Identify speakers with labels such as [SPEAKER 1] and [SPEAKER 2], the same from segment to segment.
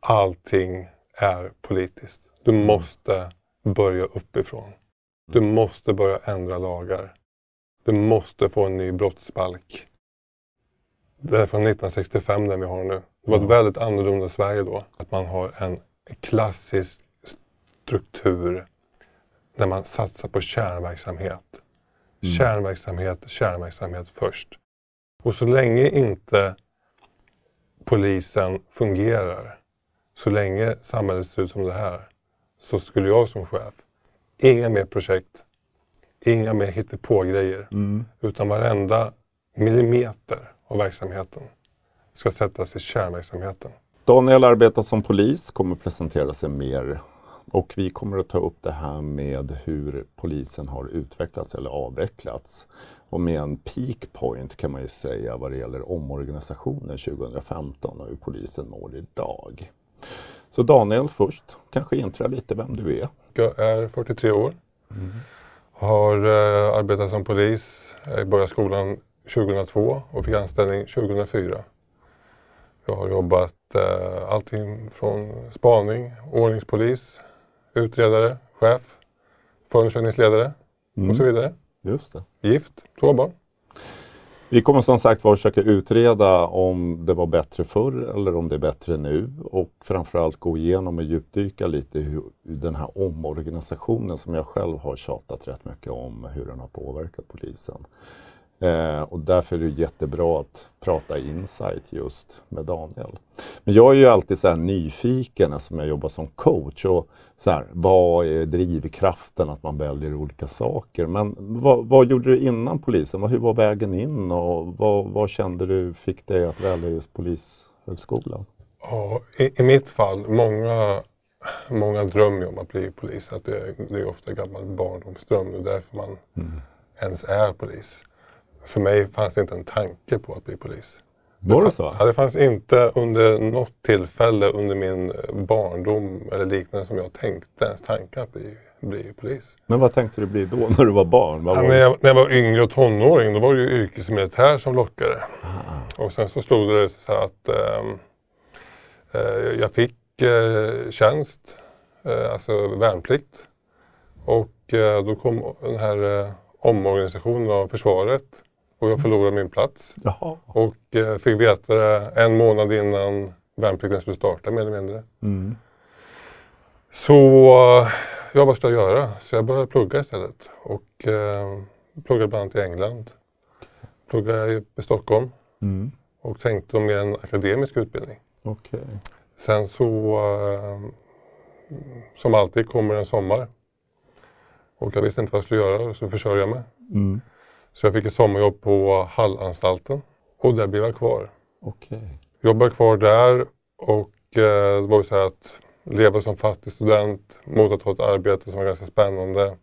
[SPEAKER 1] Allting är politiskt. Du måste börja uppifrån. Du måste börja ändra lagar. Du måste få en ny brottsbalk. Det är från 1965 den vi har nu. Det var ett väldigt annorlunda Sverige då. Att man har en klassisk struktur där man satsar på kärnverksamhet.
[SPEAKER 2] Mm.
[SPEAKER 1] Kärnverksamhet, kärnverksamhet först. Och så länge inte polisen fungerar, så länge samhället ser ut som det här, så skulle jag som chef, inga mer projekt, inga mer hittepågrejer,
[SPEAKER 2] Mm.
[SPEAKER 1] utan varenda millimeter av verksamheten ska sättas i kärnverksamheten.
[SPEAKER 2] Daniel arbetar som polis, kommer presentera sig mer och vi kommer att ta upp det här med hur polisen har utvecklats eller avvecklats. Och med en peak point kan man ju säga vad det gäller omorganisationen 2015 och hur polisen mår idag. Så Daniel först, kanske intra lite vem du är.
[SPEAKER 1] Jag är 43 år. Har eh, arbetat som polis. Jag började skolan 2002 och fick anställning 2004. Jag har jobbat eh, allting från spaning, ordningspolis, utredare, chef, förundersökningsledare och så vidare.
[SPEAKER 2] Just det.
[SPEAKER 1] Gift, två barn.
[SPEAKER 2] Vi kommer som sagt var försöka utreda om det var bättre förr eller om det är bättre nu och framförallt gå igenom och djupdyka lite i hur den här omorganisationen som jag själv har tjatat rätt mycket om, hur den har påverkat polisen. Eh, och därför är det jättebra att prata insight just med Daniel. Men jag är ju alltid så nyfiken eftersom jag jobbar som coach. Och så här, vad är drivkraften att man väljer olika saker? Men vad, vad gjorde du innan polisen? Hur var vägen in och vad, vad kände du fick dig att välja just Polishögskolan?
[SPEAKER 1] Ja, i, I mitt fall, många, många drömmer om att bli polis. Att det, det är ofta gammal barndomsdröm. Det är därför man ens är polis. För mig fanns det inte en tanke på att bli polis.
[SPEAKER 2] Var det så?
[SPEAKER 1] Ja, det fanns inte under något tillfälle under min eh, barndom eller liknande som jag tänkte ens tankar att bli, bli polis.
[SPEAKER 2] Men vad tänkte du bli då när du var barn? Vad
[SPEAKER 1] Ja,
[SPEAKER 2] var
[SPEAKER 1] när, jag, när jag var yngre och tonåring då var det ju yrkesmilitär som lockade. Och sen så slog det så att ehm, eh, jag fick eh, tjänst, eh, alltså värnplikt. Och eh, då kom den här eh, omorganisationen av försvaret och jag förlorade min plats.
[SPEAKER 2] Jaha.
[SPEAKER 1] Och eh, fick veta det en månad innan värnplikten skulle starta mer eller mindre.
[SPEAKER 2] Mm.
[SPEAKER 1] Så eh, ja, vad ska jag göra? Så jag började plugga istället. Och eh, pluggade bland annat i England. Pluggade i i Stockholm
[SPEAKER 2] Mm.
[SPEAKER 1] och tänkte om mer en akademisk utbildning.
[SPEAKER 2] Okej.
[SPEAKER 1] Sen så, eh, som alltid, kommer en sommar. Och jag visste inte vad jag skulle göra, så försörjde jag mig.
[SPEAKER 2] Mm.
[SPEAKER 1] Så jag fick ett sommarjobb på Hallanstalten och där blev jag kvar.
[SPEAKER 2] Okej.
[SPEAKER 1] Jobbade kvar där och eh, det var ju så här att leva som fattig student mot att ha ett arbete som var ganska spännande.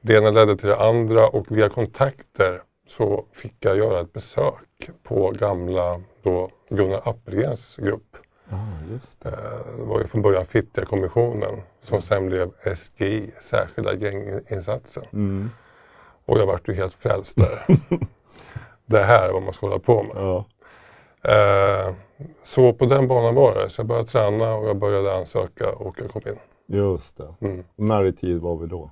[SPEAKER 1] Det ena ledde till det andra och via kontakter så fick jag göra ett besök på gamla då Gunnar Appelgrens grupp.
[SPEAKER 2] Ja, just det.
[SPEAKER 1] Eh, Det var ju från början Fittja-kommissionen som sen blev SGI, Särskilda gänginsatsen.
[SPEAKER 2] Mm.
[SPEAKER 1] Och jag vart ju helt frälst där. det här är vad man ska hålla på med.
[SPEAKER 2] Ja.
[SPEAKER 1] Eh, så på den banan var det. Så jag började träna och jag började ansöka och jag kom in.
[SPEAKER 2] Just det.
[SPEAKER 1] Mm.
[SPEAKER 2] När i tid var vi då?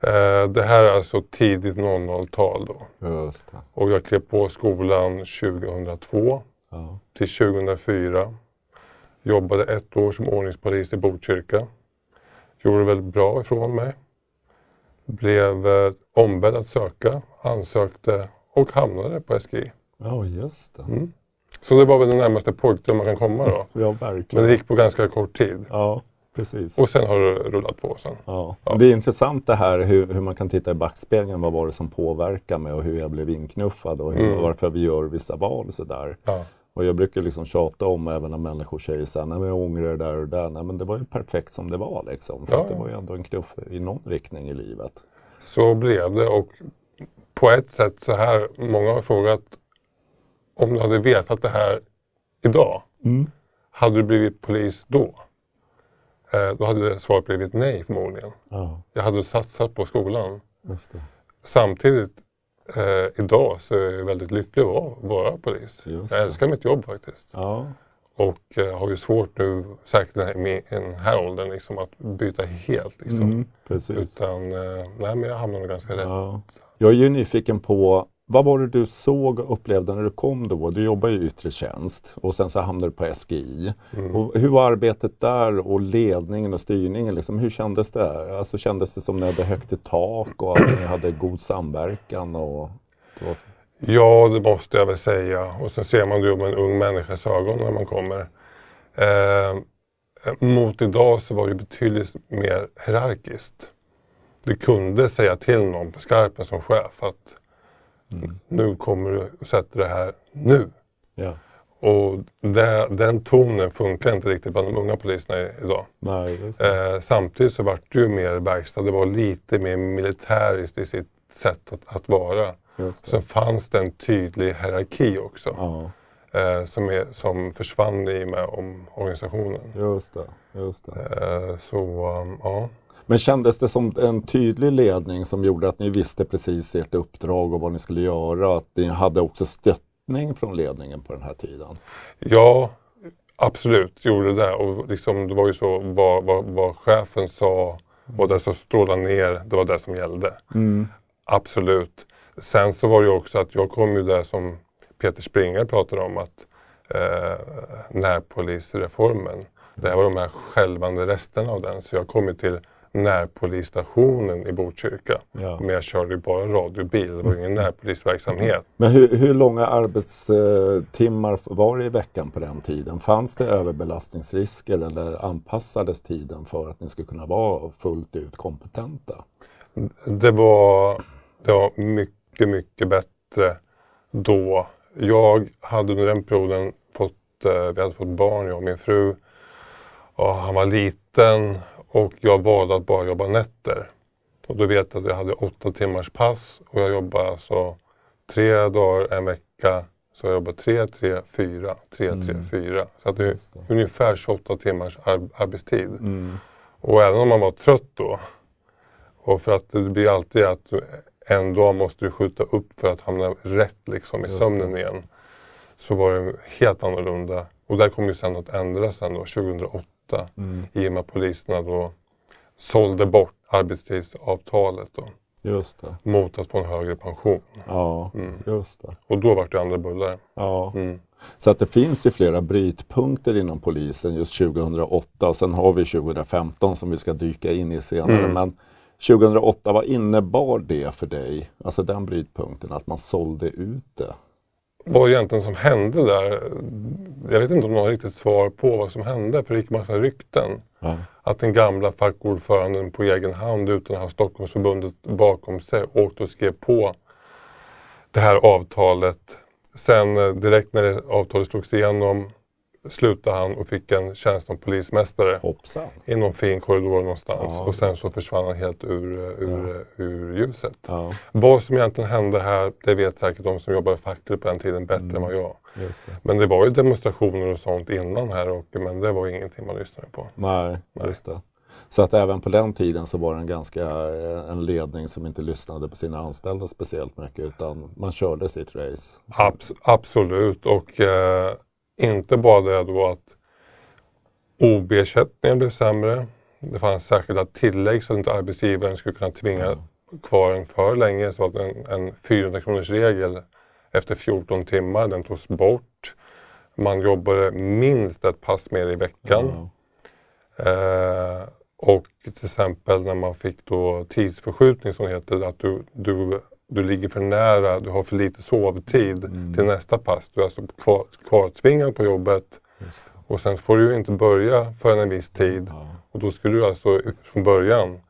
[SPEAKER 1] Eh, det här är alltså tidigt 00-tal då.
[SPEAKER 2] Just det.
[SPEAKER 1] Och jag klev på skolan 2002
[SPEAKER 2] Ja.
[SPEAKER 1] till 2004. Jobbade ett år som ordningspolis i Botkyrka. Gjorde väldigt bra ifrån mig. Blev eh, ombedd att söka, ansökte och hamnade på SGI.
[SPEAKER 2] ja, just det.
[SPEAKER 1] Mm. Så det var väl den närmaste pojkdröm man kan komma då.
[SPEAKER 2] Ja,
[SPEAKER 1] Men
[SPEAKER 2] verkligen.
[SPEAKER 1] det gick på ganska kort tid.
[SPEAKER 2] Ja, precis.
[SPEAKER 1] Och sen har det rullat på sen.
[SPEAKER 2] Ja.
[SPEAKER 1] Ja.
[SPEAKER 2] Det är intressant det här hur, hur man kan titta i backspegeln. Vad var det som påverkar mig och hur jag blev inknuffad och hur,
[SPEAKER 1] Mm.
[SPEAKER 2] varför vi gör vissa val och sådär.
[SPEAKER 1] Ja.
[SPEAKER 2] Och jag brukar liksom tjata om även när människor säger så här, nej men jag ångrar det där och det där. Nej men det var ju perfekt som det var liksom. För
[SPEAKER 1] Ja,
[SPEAKER 2] det var ju ändå en knuff i någon riktning i livet.
[SPEAKER 1] Så blev det och på ett sätt så här, många har frågat om du hade vetat det här idag,
[SPEAKER 2] Mm.
[SPEAKER 1] hade du blivit polis då? Eh, då hade svaret blivit nej förmodligen.
[SPEAKER 2] Ja,
[SPEAKER 1] Jag hade satsat på skolan. Samtidigt eh, idag så är jag väldigt lycklig att vara, vara polis.
[SPEAKER 2] Just
[SPEAKER 1] Jag
[SPEAKER 2] det.
[SPEAKER 1] älskar mitt jobb faktiskt.
[SPEAKER 2] Ja.
[SPEAKER 1] Och eh, har ju svårt nu, säkert i den här åldern, liksom, att byta helt. Liksom.
[SPEAKER 2] Mm, precis.
[SPEAKER 1] Utan, eh, nej men jag hamnar nog ganska rätt.
[SPEAKER 2] Ja. Jag är ju nyfiken på, vad var det du såg och upplevde när du kom då? Du jobbar ju i yttre tjänst och sen så hamnade du på SGI.
[SPEAKER 1] Mm.
[SPEAKER 2] Och hur var arbetet där och ledningen och styrningen? Liksom, hur kändes det? Alltså, kändes det som ni hade högt i tak och att ni hade god samverkan? Och, var...
[SPEAKER 1] Ja, det måste jag väl säga. Och sen ser man det ju med en ung människas ögon när man kommer. Eh, mot idag så var det betydligt mer hierarkiskt. Du kunde säga till någon på skarpen som chef att nu kommer du sätter det här nu.
[SPEAKER 2] Ja.
[SPEAKER 1] Och det, den tonen funkar inte riktigt bland de unga poliserna idag.
[SPEAKER 2] Nej.
[SPEAKER 1] Eh, samtidigt så vart det ju mer verkstad. Det var lite mer militäriskt i sitt sätt att, att vara. Sen fanns det en tydlig hierarki också
[SPEAKER 2] Ja,
[SPEAKER 1] eh, som, är, som försvann i och med om organisationen.
[SPEAKER 2] just det. Just det.
[SPEAKER 1] Eh, så um, ja.
[SPEAKER 2] Men kändes det som en tydlig ledning som gjorde att ni visste precis ert uppdrag och vad ni skulle göra? Att ni hade också stöttning från ledningen på den här tiden?
[SPEAKER 1] ja, absolut gjorde det. Och liksom, det var ju så vad, vad, vad chefen sa och det som strålade ner, det var det som gällde. Absolut. Sen så var det ju också att jag kom ju där som Peter Springer pratade om att eh, närpolisreformen, det här var de här skälvande resterna av den. Så jag kom ju till närpolisstationen i Botkyrka.
[SPEAKER 2] Ja.
[SPEAKER 1] Men jag körde ju bara radiobil, det var ingen närpolisverksamhet.
[SPEAKER 2] Men hur, hur långa arbetstimmar var det i veckan på den tiden? Fanns det överbelastningsrisker eller anpassades tiden för att ni skulle kunna vara fullt ut kompetenta?
[SPEAKER 1] Det var, det var mycket, mycket bättre då. Jag hade under den perioden fått, eh, vi hade fått barn, jag och min fru. Och han var liten och jag valde att bara jobba nätter. Och då vet jag att jag hade åtta timmars pass och jag jobbade alltså tre dagar en vecka. Så jag jobbade tre, tre, fyra, tre, tre, fyra. Så att det är ungefär 28 timmars ar- arbetstid.
[SPEAKER 2] Mm.
[SPEAKER 1] Och även om man var trött då. Och för att det blir alltid att du, en dag måste du skjuta upp för att hamna rätt liksom i
[SPEAKER 2] Just
[SPEAKER 1] sömnen igen. Så var det helt annorlunda. Och där kom ju sen att ändras sen då 2008.
[SPEAKER 2] Mm.
[SPEAKER 1] I och med att poliserna då sålde bort arbetstidsavtalet då. Mot att få en högre pension.
[SPEAKER 2] Ja,
[SPEAKER 1] Mm.
[SPEAKER 2] just det.
[SPEAKER 1] Och då var det andra bullar.
[SPEAKER 2] Ja.
[SPEAKER 1] Mm.
[SPEAKER 2] Så att det finns ju flera brytpunkter inom polisen just 2008 och sen har vi 2015 som vi ska dyka in i senare.
[SPEAKER 1] Mm.
[SPEAKER 2] Men 2008, vad innebar det för dig? Alltså den brytpunkten, att man sålde ut det?
[SPEAKER 1] Vad egentligen som hände där, jag vet inte om någon har riktigt svar på vad som hände för det gick massa rykten.
[SPEAKER 2] Ja.
[SPEAKER 1] att den gamla fackordföranden på egen hand utan att ha Stockholmsförbundet bakom sig åkte och skrev på det här avtalet. Sen eh, direkt när det avtalet slogs igenom slutade han och fick en tjänst som polismästare
[SPEAKER 2] Hoppsan!
[SPEAKER 1] i någon fin korridor någonstans
[SPEAKER 2] Ja,
[SPEAKER 1] och sen så försvann han helt ur, ur, eh, ur ljuset.
[SPEAKER 2] Ja,
[SPEAKER 1] Vad som egentligen hände här, det vet säkert de som jobbade fackligt på den tiden bättre
[SPEAKER 2] Mm.
[SPEAKER 1] än vad jag.
[SPEAKER 2] det.
[SPEAKER 1] Men det var ju demonstrationer och sånt innan här och, men det var ingenting man lyssnade på.
[SPEAKER 2] Nej,
[SPEAKER 1] Nej.
[SPEAKER 2] just det. Så att även på den tiden så var det en ganska eh, en ledning som inte lyssnade på sina anställda speciellt mycket utan man körde sitt race.
[SPEAKER 1] Abs absolut och eh, inte bara det då att OB-ersättningen blev sämre. Det fanns särskilda tillägg så att inte arbetsgivaren skulle kunna tvinga kvar en för länge. Så att en, en 400 kronors regel efter 14 timmar, den togs bort. Man jobbade minst ett pass mer i veckan.
[SPEAKER 2] Ja.
[SPEAKER 1] Eh, och till exempel när man fick då tidsförskjutning som heter, att du, du, du ligger för nära, du har för lite sovtid
[SPEAKER 2] Mm.
[SPEAKER 1] till nästa pass. Du är alltså kvar, kvartvingad på jobbet och sen får du ju inte börja förrän en viss tid.
[SPEAKER 2] Ja.
[SPEAKER 1] Och då skulle du alltså från början,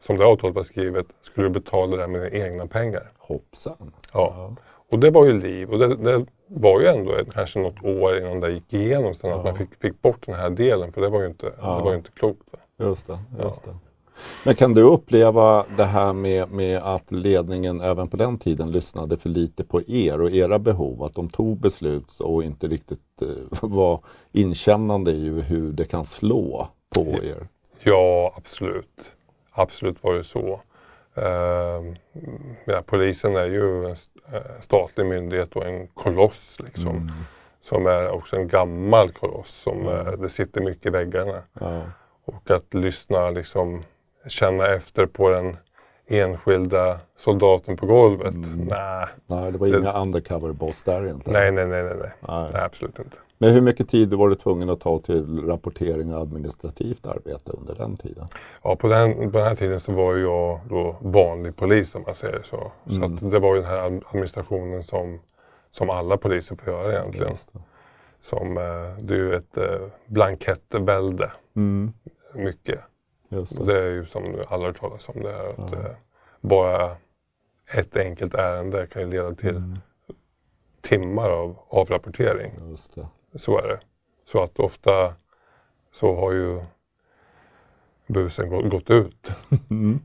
[SPEAKER 1] som det avtalet var skrivet, skulle du betala det med dina egna pengar.
[SPEAKER 2] Hoppsan!
[SPEAKER 1] Ja. Och det var ju liv och det, det var ju ändå ett- kanske något år innan det gick igenom sen att
[SPEAKER 2] Ja.
[SPEAKER 1] man fick, fick bort den här delen för det var ju inte,
[SPEAKER 2] Ja.
[SPEAKER 1] det var ju inte klokt.
[SPEAKER 2] Just det, just det. Men kan du uppleva det här med, med att ledningen även på den tiden lyssnade för lite på er och era behov? Att de tog beslut och inte riktigt eh, var inkännande i hur det kan slå på er?
[SPEAKER 1] Ja, absolut. Absolut var det så. Uh, ja, polisen är ju en statlig myndighet och en koloss liksom. Mm. Som är också en gammal koloss som mm. det sitter mycket i väggarna.
[SPEAKER 2] Ja.
[SPEAKER 1] Och att lyssna, liksom känna efter på den enskilda soldaten på golvet. Mm. Nej.
[SPEAKER 2] Nej, det var det... inga undercover boss där inte?
[SPEAKER 1] Nej, nej, nej, nej, nej. nej. absolut inte.
[SPEAKER 2] Men hur mycket tid var du tvungen att ta till rapportering och administrativt arbete under den tiden?
[SPEAKER 1] Ja, på den, på den här tiden så var jag då vanlig polis om man säger så. Mm. Så det var ju den här administrationen som, som alla poliser får göra egentligen. Det. Som, eh, det är ju ett eh, blankettvälde.
[SPEAKER 2] Mm.
[SPEAKER 1] Mycket. Just det. det är ju som alla har hört talas om. Det här, att. Eh, bara ett enkelt ärende kan ju leda till mm. timmar av avrapportering.
[SPEAKER 2] Just det.
[SPEAKER 1] Så är det. Så att ofta så har ju busen gått, gått ut. Mm.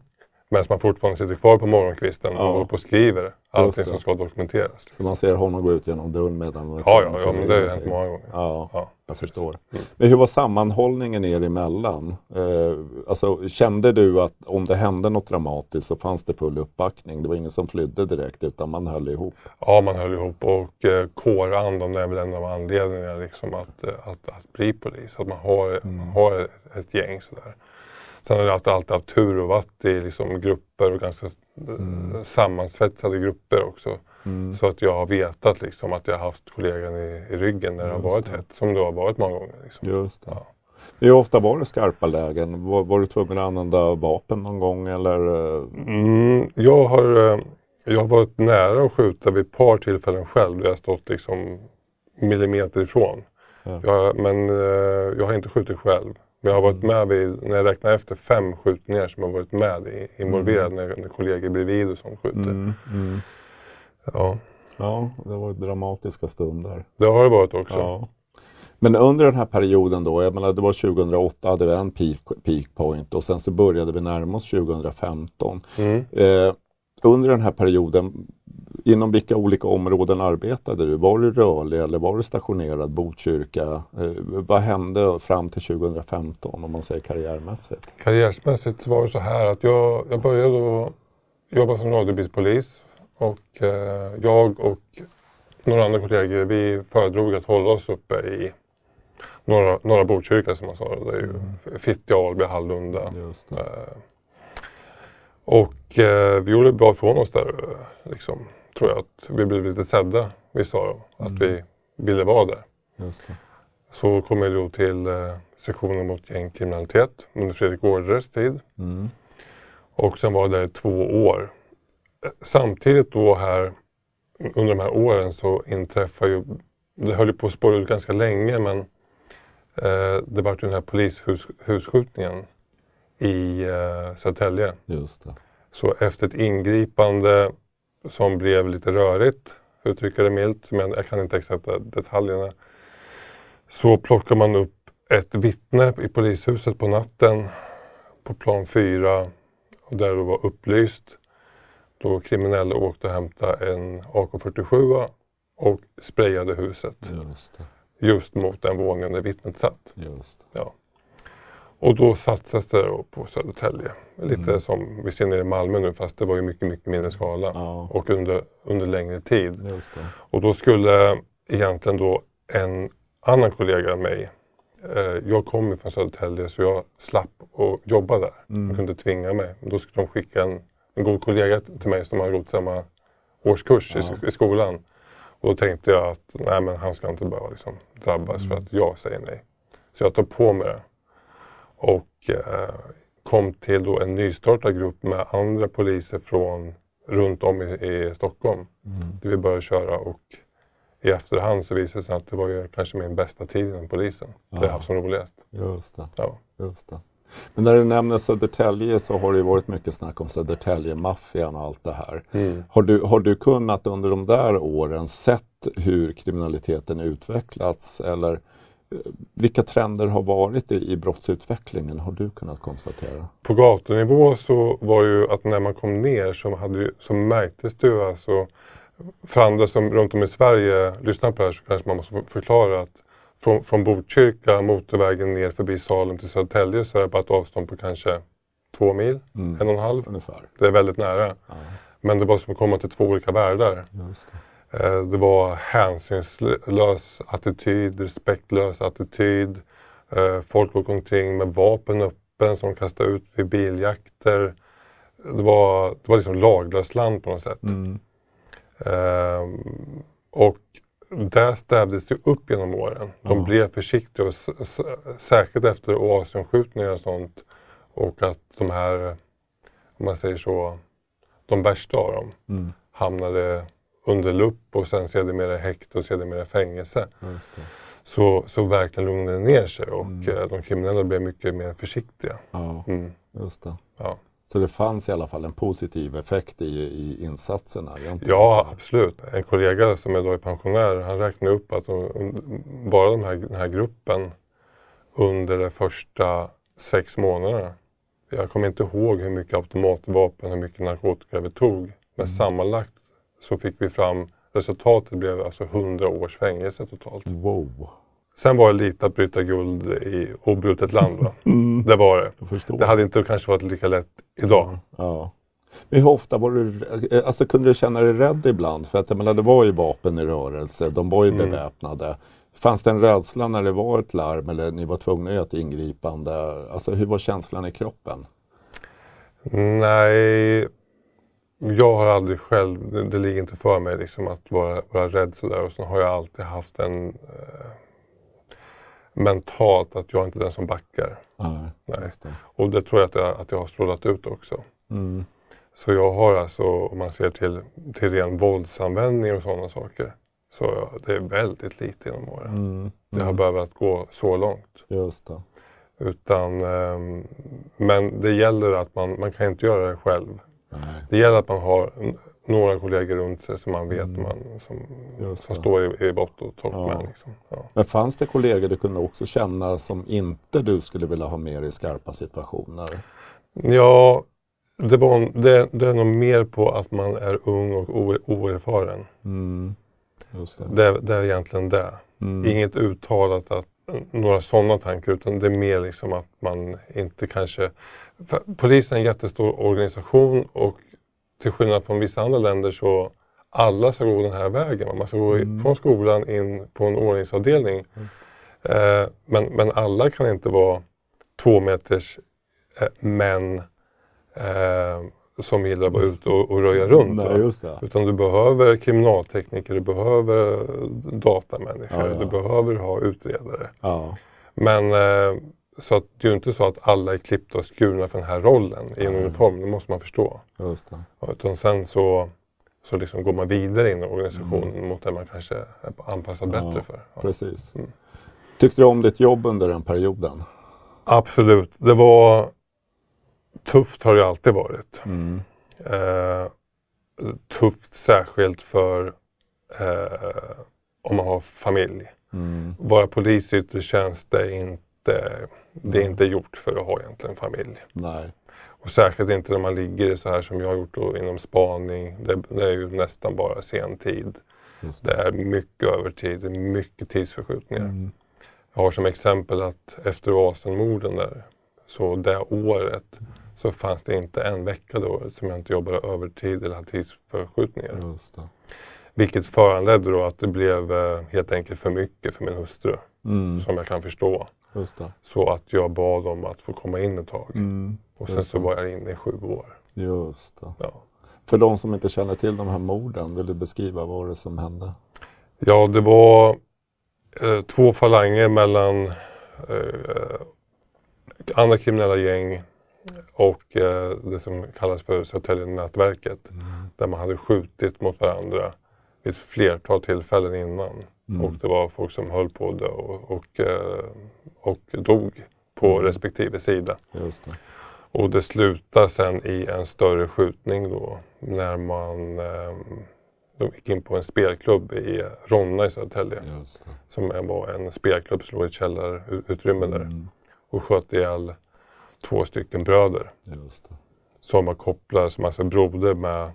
[SPEAKER 1] Medan man fortfarande sitter kvar på morgonkvisten ja. och håller på och skriver allting som ska dokumenteras. Liksom.
[SPEAKER 2] Så man ser honom gå ut genom dörren medan
[SPEAKER 1] Ja, ja, ja men det har hänt många gånger.
[SPEAKER 2] Ja, ja jag förstår. Mm. Men hur var sammanhållningen er emellan? Eh, alltså, kände du att om det hände något dramatiskt så fanns det full uppbackning? Det var ingen som flydde direkt utan man höll ihop?
[SPEAKER 1] Ja, man höll ihop och eh, kårandan är väl en av anledningarna liksom, att, eh, att, att, bli polis. Att man har, mm. man har ett, ett gäng sådär. Sen har jag alltid, alltid haft tur och varit i liksom grupper och ganska mm. sammansvetsade grupper också. Mm. Så att jag har vetat liksom att jag har haft kollegan i, i ryggen när det har varit hett, som det har varit många gånger. Liksom.
[SPEAKER 2] Just det. Ja. Hur ofta var det skarpa lägen? Var, var, du tvungen att använda vapen någon gång eller?
[SPEAKER 1] Mm, jag, har, eh, jag har varit nära att skjuta vid ett par tillfällen själv där jag stått liksom millimeter ifrån. Ja. Jag, men eh, jag har inte skjutit själv. Men jag har varit med vid, när jag räknar efter, fem skjutningar som har varit med i, involverad mm. när, när kollegor bredvid och som skjuter. Mm. Mm. Ja.
[SPEAKER 2] ja, det var dramatiska stunder.
[SPEAKER 1] Det har det varit också. Ja.
[SPEAKER 2] Men under den här perioden då, jag menar det var 2008 hade vi en peak, peak point och sen så började vi närma oss 2015.
[SPEAKER 1] Mm.
[SPEAKER 2] Eh, under den här perioden, Inom vilka olika områden arbetade du? Var du rörlig eller var du stationerad Botkyrka? Eh, vad hände fram till 2015 om man säger karriärmässigt?
[SPEAKER 1] Karriärmässigt var det så här att jag, jag började jobba som radiobilspolis och eh, jag och några andra kollegor vi föredrog att hålla oss uppe i norra, norra Botkyrka som man sa. Det är ju mm. Fittja, Alby, Hallunda. Eh, och eh, vi gjorde bra ifrån oss där. Liksom tror jag att vi blev lite sedda, vissa av dem. Att mm. vi ville vara där. Så kom jag då till eh, sektionen mot gängkriminalitet under Fredrik Gårderes tid.
[SPEAKER 2] Mm.
[SPEAKER 1] Och sen var jag där i två år. Samtidigt då här under de här åren så inträffade ju, det höll ju på att spåra ut ganska länge men eh, det var ju den här polishusskjutningen i eh, Södertälje. Så efter ett ingripande som blev lite rörigt, för att uttrycka det milt, men jag kan inte exakt detaljerna. Så plockar man upp ett vittne i polishuset på natten på plan 4 där det var upplyst. Då kriminella åkte och hämtade en AK47 och sprayade huset.
[SPEAKER 2] Just,
[SPEAKER 1] just mot den våningen där vittnet satt.
[SPEAKER 2] Just.
[SPEAKER 1] Ja. Och då satsas det på Södertälje. Lite mm. som vi ser nere i Malmö nu fast det var ju mycket, mycket mindre skala
[SPEAKER 2] ja.
[SPEAKER 1] och under, under längre tid. Och då skulle egentligen då en annan kollega än mig, eh, jag kommer från Södertälje så jag slapp att jobba där. Mm. De kunde tvinga mig. Då skulle de skicka en, en god kollega till mig som har gått samma årskurs ja. i, i, skolan. Och då tänkte jag att nej men han ska inte behöva liksom drabbas mm. för att jag säger nej. Så jag tar på mig det och eh, kom till då en nystartad grupp med andra poliser från runt om i, i Stockholm.
[SPEAKER 2] Mm.
[SPEAKER 1] Där vi började köra och i efterhand så visade det sig att det var ju kanske min bästa tid inom polisen. Ja. Det jag haft som roligast.
[SPEAKER 2] Just det.
[SPEAKER 1] Ja.
[SPEAKER 2] Just det. Men när du nämner Södertälje så har det varit mycket snack om Södertälje-maffian och allt det här.
[SPEAKER 1] Mm.
[SPEAKER 2] Har, du, har du kunnat under de där åren sett hur kriminaliteten utvecklats eller vilka trender har varit i, i brottsutvecklingen har du kunnat konstatera?
[SPEAKER 1] På gatunivå så var ju att när man kom ner så, hade, så märktes det ju alltså för andra som runt om i Sverige lyssnar på det här så kanske man måste förklara att från, från Botkyrka, motorvägen ner förbi Salem till Södertälje så är det bara ett avstånd på kanske två mil,
[SPEAKER 2] Mm.
[SPEAKER 1] en och en halv.
[SPEAKER 2] Ungefär.
[SPEAKER 1] Det är väldigt nära.
[SPEAKER 2] Ja,
[SPEAKER 1] Men det var som att komma till två olika världar.
[SPEAKER 2] Det.
[SPEAKER 1] Eh, Det var hänsynslös attityd, respektlös attityd. Eh, Folk gick omkring med vapen öppen som kastade ut vid biljakter. Det var, det var liksom laglöst land på något sätt.
[SPEAKER 2] Mm.
[SPEAKER 1] Ehm, och där stävdes det upp genom åren. De
[SPEAKER 2] Ja.
[SPEAKER 1] blev försiktiga, och särskilt efter oasenskjutningar och sånt. Och att de här, om man säger så, de värsta av dem
[SPEAKER 2] Mm.
[SPEAKER 1] hamnade under lupp och sen sedermera häkte och sedermera fängelse. Så, så verkligen lugnade det ner sig och
[SPEAKER 2] Mm.
[SPEAKER 1] eh, de kriminella blev mycket mer försiktiga.
[SPEAKER 2] Ja,
[SPEAKER 1] Mm.
[SPEAKER 2] just det.
[SPEAKER 1] Ja.
[SPEAKER 2] Så det fanns i alla fall en positiv effekt i, i insatserna? gentemot
[SPEAKER 1] Ja, absolut. En kollega som idag är pensionär, han räknade upp att bara den här, den här gruppen under de första sex månaderna, jag kommer inte ihåg hur mycket automatvapen, hur mycket narkotika vi tog, men
[SPEAKER 2] Mm.
[SPEAKER 1] sammanlagt så fick vi fram, resultatet blev alltså 100 års fängelse totalt.
[SPEAKER 2] Wow.
[SPEAKER 1] Sen var det lite att bryta guld i obrutet land. Va?
[SPEAKER 2] Mm.
[SPEAKER 1] Det var det. Det hade inte kanske varit lika lätt idag.
[SPEAKER 2] Ja. Men hur ofta var du, alltså kunde du känna dig rädd ibland? För att jag menar, det var ju vapen i rörelse, de var ju
[SPEAKER 1] Mm.
[SPEAKER 2] beväpnade. Fanns det en rädsla när det var ett larm eller ni var tvungna att göra ett ingripande? Alltså hur var känslan i kroppen?
[SPEAKER 1] Nej, jag har aldrig själv, det, det ligger inte för mig liksom att vara, vara rädd sådär. Och sen har jag alltid haft en eh, mentalt att jag är inte den som backar.
[SPEAKER 2] Nej,
[SPEAKER 1] Nej.
[SPEAKER 2] det.
[SPEAKER 1] Och det tror jag att jag, att jag har strålat ut också.
[SPEAKER 2] Mm.
[SPEAKER 1] Så jag har alltså, om man ser till, till ren våldsanvändning och sådana saker, så det är väldigt lite genom åren.
[SPEAKER 2] Mm.
[SPEAKER 1] Det har
[SPEAKER 2] Mm.
[SPEAKER 1] behövt gå så långt.
[SPEAKER 2] Just det.
[SPEAKER 1] Utan, ehm, men det gäller att man, man kan inte göra det själv.
[SPEAKER 2] Nej.
[SPEAKER 1] Det gäller att man har några kollegor runt sig som man vet
[SPEAKER 2] Mm.
[SPEAKER 1] man, som, som står i, i bott och tork
[SPEAKER 2] Ja.
[SPEAKER 1] med. Liksom. Ja.
[SPEAKER 2] Men fanns det kollegor du kunde också känna som inte du skulle vilja ha med i skarpa situationer?
[SPEAKER 1] ja, det, var, det, det är nog mer på att man är ung och oerfaren.
[SPEAKER 2] Mm. Det.
[SPEAKER 1] Det, det är egentligen det.
[SPEAKER 2] Mm.
[SPEAKER 1] Inget uttalat att några sådana tankar utan det är mer liksom att man inte kanske... Polisen är en jättestor organisation och till skillnad från vissa andra länder så alla ska gå den här vägen. Man ska gå
[SPEAKER 2] Mm.
[SPEAKER 1] från skolan in på en ordningsavdelning. Eh, men, men alla kan inte vara två meters eh, män eh, som gillar att vara ute och, och röja runt.
[SPEAKER 2] Nej.
[SPEAKER 1] Utan du behöver kriminaltekniker, du behöver datamänniskor,
[SPEAKER 2] Ja, ja.
[SPEAKER 1] du behöver ha utredare.
[SPEAKER 2] Ja.
[SPEAKER 1] Men eh, så att det är ju inte så att alla är klippta och skurna för den här rollen i en
[SPEAKER 2] Nej.
[SPEAKER 1] uniform, det måste man förstå.
[SPEAKER 2] Just det.
[SPEAKER 1] Utan sen så, så liksom går man vidare in i organisationen mot det man kanske är anpassad
[SPEAKER 2] Mm.
[SPEAKER 1] Bättre för.
[SPEAKER 2] Precis.
[SPEAKER 1] Mm.
[SPEAKER 2] Tyckte du om ditt jobb under den perioden?
[SPEAKER 1] Absolut, det var tufft har det alltid varit.
[SPEAKER 2] Mm.
[SPEAKER 1] Eh, tufft särskilt för eh, om man har familj.
[SPEAKER 2] Mm.
[SPEAKER 1] Vara polis i yttre tjänst det är, inte, det är inte gjort för att ha egentligen familj.
[SPEAKER 2] Nej.
[SPEAKER 1] Och särskilt inte när man ligger så här som jag har gjort då, inom spaning. Det, det är ju nästan bara sen tid.
[SPEAKER 2] Just
[SPEAKER 1] Det är mycket övertid, det är mycket tidsförskjutningar.
[SPEAKER 2] Mm.
[SPEAKER 1] Jag har som exempel att efter Oasenmorden där, så det året så fanns det inte en vecka året som jag inte jobbade övertid eller hade tidsförskjutningar. Vilket föranledde då att det blev eh, helt enkelt för mycket för min hustru,
[SPEAKER 2] Mm.
[SPEAKER 1] som jag kan förstå. Så att jag bad om att få komma in ett tag.
[SPEAKER 2] Mm.
[SPEAKER 1] Och sen så var jag inne i sju år.
[SPEAKER 2] Just det.
[SPEAKER 1] Ja.
[SPEAKER 2] För de som inte känner till de här morden, vill du beskriva vad det som hände?
[SPEAKER 1] Ja, det var eh, två falanger mellan eh, andra kriminella gäng och eh, det som kallas för Södertälje-nätverket.
[SPEAKER 2] Mm.
[SPEAKER 1] Där man hade skjutit mot varandra vid ett flertal tillfällen innan.
[SPEAKER 2] Mm.
[SPEAKER 1] Och det var folk som höll på det och, och, eh, och dog på
[SPEAKER 2] Mm.
[SPEAKER 1] respektive sida.
[SPEAKER 2] Det.
[SPEAKER 1] Och det slutade sen i en större skjutning då när man eh, de gick in på en spelklubb i Ronna i Södertälje. Som var en spelklubb som låg i ett källarutrymme där.
[SPEAKER 2] Mm.
[SPEAKER 1] Och sköt ihjäl två stycken bröder.
[SPEAKER 2] Just det.
[SPEAKER 1] Som var kopplade, som alltså broder med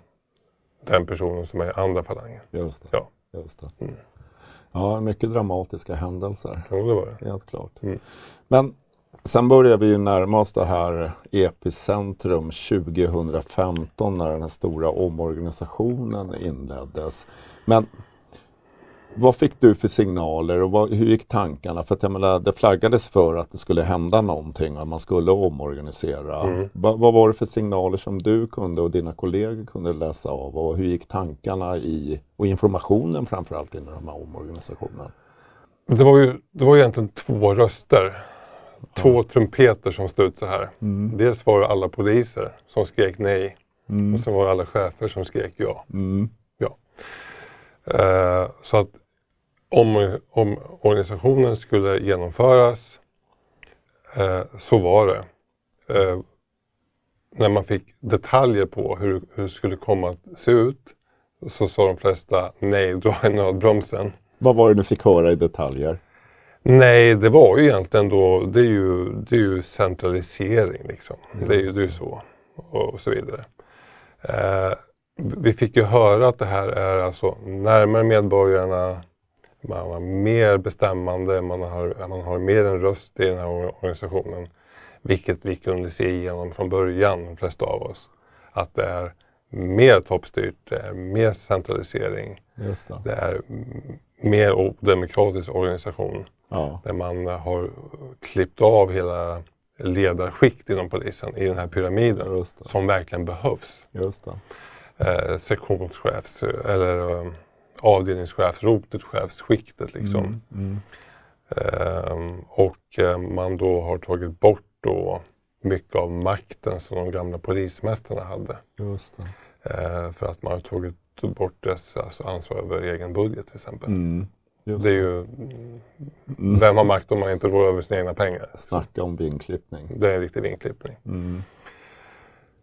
[SPEAKER 1] den personen som är i andra falangen.
[SPEAKER 2] Just det.
[SPEAKER 1] Ja.
[SPEAKER 2] Just det.
[SPEAKER 1] Mm.
[SPEAKER 2] Ja, mycket dramatiska händelser.
[SPEAKER 1] Jo, det var det.
[SPEAKER 2] Helt klart.
[SPEAKER 1] Mm.
[SPEAKER 2] Men Sen börjar vi ju närma oss det här epicentrum 2015 när den här stora omorganisationen inleddes. Men vad fick du för signaler och vad, hur gick tankarna? För att jag menar, det flaggades för att det skulle hända någonting, att man skulle omorganisera.
[SPEAKER 1] Mm.
[SPEAKER 2] Va, vad var det för signaler som du kunde och dina kollegor kunde läsa av och hur gick tankarna i, och informationen framförallt inom de här omorganisationen?
[SPEAKER 1] Det var ju det var egentligen två röster. Två trumpeter som stod så här.
[SPEAKER 2] Mm.
[SPEAKER 1] Dels var det alla poliser som skrek nej
[SPEAKER 2] Mm.
[SPEAKER 1] och sen var det alla chefer som skrek ja.
[SPEAKER 2] Mm.
[SPEAKER 1] Eh, så att om, om organisationen skulle genomföras eh, så var det. Eh, när man fick detaljer på hur, hur det skulle komma att se ut så sa de flesta nej, dra i nödbromsen.
[SPEAKER 2] Vad var det du fick höra i detaljer?
[SPEAKER 1] Nej, det var ju egentligen då, det är ju, det är ju centralisering liksom. Det är ju det är så. Och så vidare. Eh, vi fick ju höra att det här är alltså närmare medborgarna, man har mer bestämmande, man har, man har mer en röst i den här organisationen. Vilket vi kunde se igenom från början, de flesta av oss. Att det är mer toppstyrt, det är mer centralisering,
[SPEAKER 2] det.
[SPEAKER 1] det är mer odemokratisk organisation
[SPEAKER 2] Ja.
[SPEAKER 1] där man har klippt av hela ledarskikt inom polisen i den här pyramiden som verkligen behövs.
[SPEAKER 2] Just det.
[SPEAKER 1] Eh, sektionschefs eller eh, avdelningschefs, rotetchefsskiktet liksom.
[SPEAKER 2] Mm. Mm.
[SPEAKER 1] Ehm, och eh, man då har tagit bort då mycket av makten som de gamla polismästarna hade.
[SPEAKER 2] Just det.
[SPEAKER 1] Eh, för att man har tagit bort dess alltså, ansvar över egen budget till exempel.
[SPEAKER 2] Mm. Just
[SPEAKER 1] Det är ju, vem har makt om man inte rår över sina egna pengar?
[SPEAKER 2] Snacka om vingklippning.
[SPEAKER 1] Det är en riktig vinklippning.
[SPEAKER 2] Mm.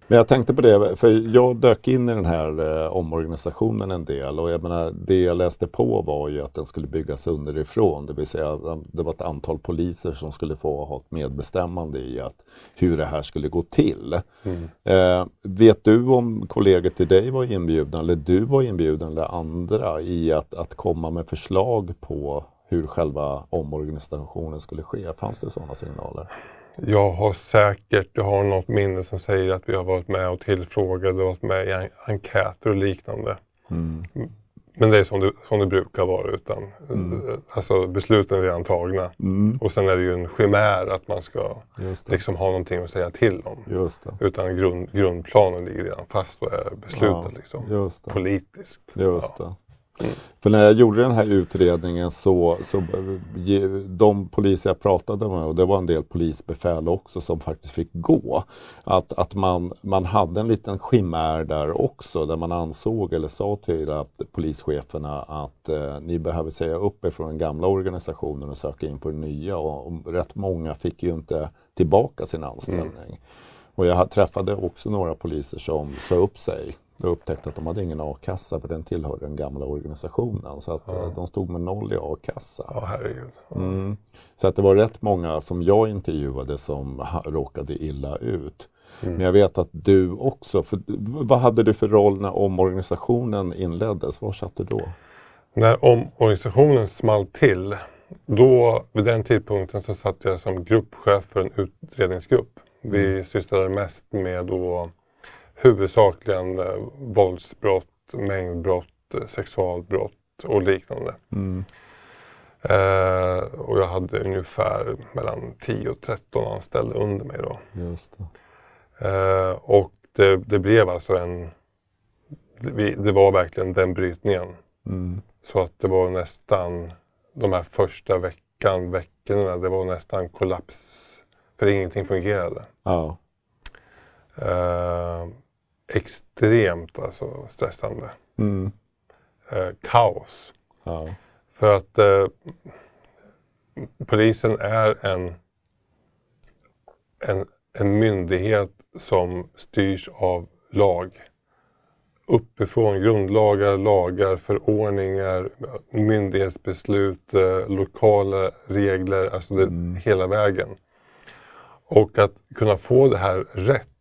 [SPEAKER 2] Men jag tänkte på det, för jag dök in i den här eh, omorganisationen en del och jag menar, det jag läste på var ju att den skulle byggas underifrån, det vill säga det var ett antal poliser som skulle få ha ett medbestämmande i att hur det här skulle gå till.
[SPEAKER 1] Mm.
[SPEAKER 2] Eh, vet du om kollegor till dig var inbjudna eller du var inbjuden eller andra i att, att komma med förslag på hur själva omorganisationen skulle ske? Fanns det sådana signaler?
[SPEAKER 1] Jag har säkert, jag har något minne som säger att vi har varit med och tillfrågade och varit med i en- enkäter och liknande.
[SPEAKER 2] Mm.
[SPEAKER 1] Men det är som det, som det brukar vara utan eh, alltså besluten är redan tagna.
[SPEAKER 2] Mm.
[SPEAKER 1] Och sen är det ju en chimär att man ska liksom ha någonting att säga till om. Utan grund, grundplanen ligger redan fast och är beslutat
[SPEAKER 2] Ja,
[SPEAKER 1] liksom. Politiskt.
[SPEAKER 2] Just
[SPEAKER 1] Ja.
[SPEAKER 2] För när jag gjorde den här utredningen så, så de poliser jag pratade med, och det var en del polisbefäl också som faktiskt fick gå, att, att man, man hade en liten chimär där också där man ansåg eller sa till att polischeferna att eh, ni behöver säga upp er från den gamla organisationen och söka in på den nya och, och rätt många fick ju inte tillbaka sin anställning. Och jag träffade också några poliser som sa upp sig och upptäckte att de hade ingen a-kassa för den tillhörde den gamla organisationen. Så att eh, de stod med noll i a-kassa.
[SPEAKER 1] Ja, herregud.
[SPEAKER 2] Mm. Så att det var rätt många som jag intervjuade som råkade illa ut. Men jag vet att du också, för, vad hade du för roll när omorganisationen inleddes? Var satt du då?
[SPEAKER 1] När omorganisationen small till, då vid den tidpunkten så satt jag som gruppchef för en utredningsgrupp. Vi sysslade mest med då huvudsakligen eh, våldsbrott, mängdbrott, eh, sexualbrott och liknande.
[SPEAKER 2] Mm.
[SPEAKER 1] Eh, och jag hade ungefär mellan 10 och 13 anställda under mig då.
[SPEAKER 2] Just det.
[SPEAKER 1] Eh, och det, det blev alltså en... Det, det var verkligen den brytningen.
[SPEAKER 2] Mm.
[SPEAKER 1] Så att det var nästan de här första veckan, veckorna, det var nästan kollaps. För ingenting fungerade.
[SPEAKER 2] Ja.
[SPEAKER 1] Eh, extremt alltså stressande.
[SPEAKER 2] Mm.
[SPEAKER 1] Eh, kaos.
[SPEAKER 2] ja.
[SPEAKER 1] För att eh, polisen är en, en, en myndighet som styrs av lag. Uppifrån grundlagar, lagar, förordningar, myndighetsbeslut, eh, lokala regler, alltså det, hela vägen. Och att kunna få det här rätt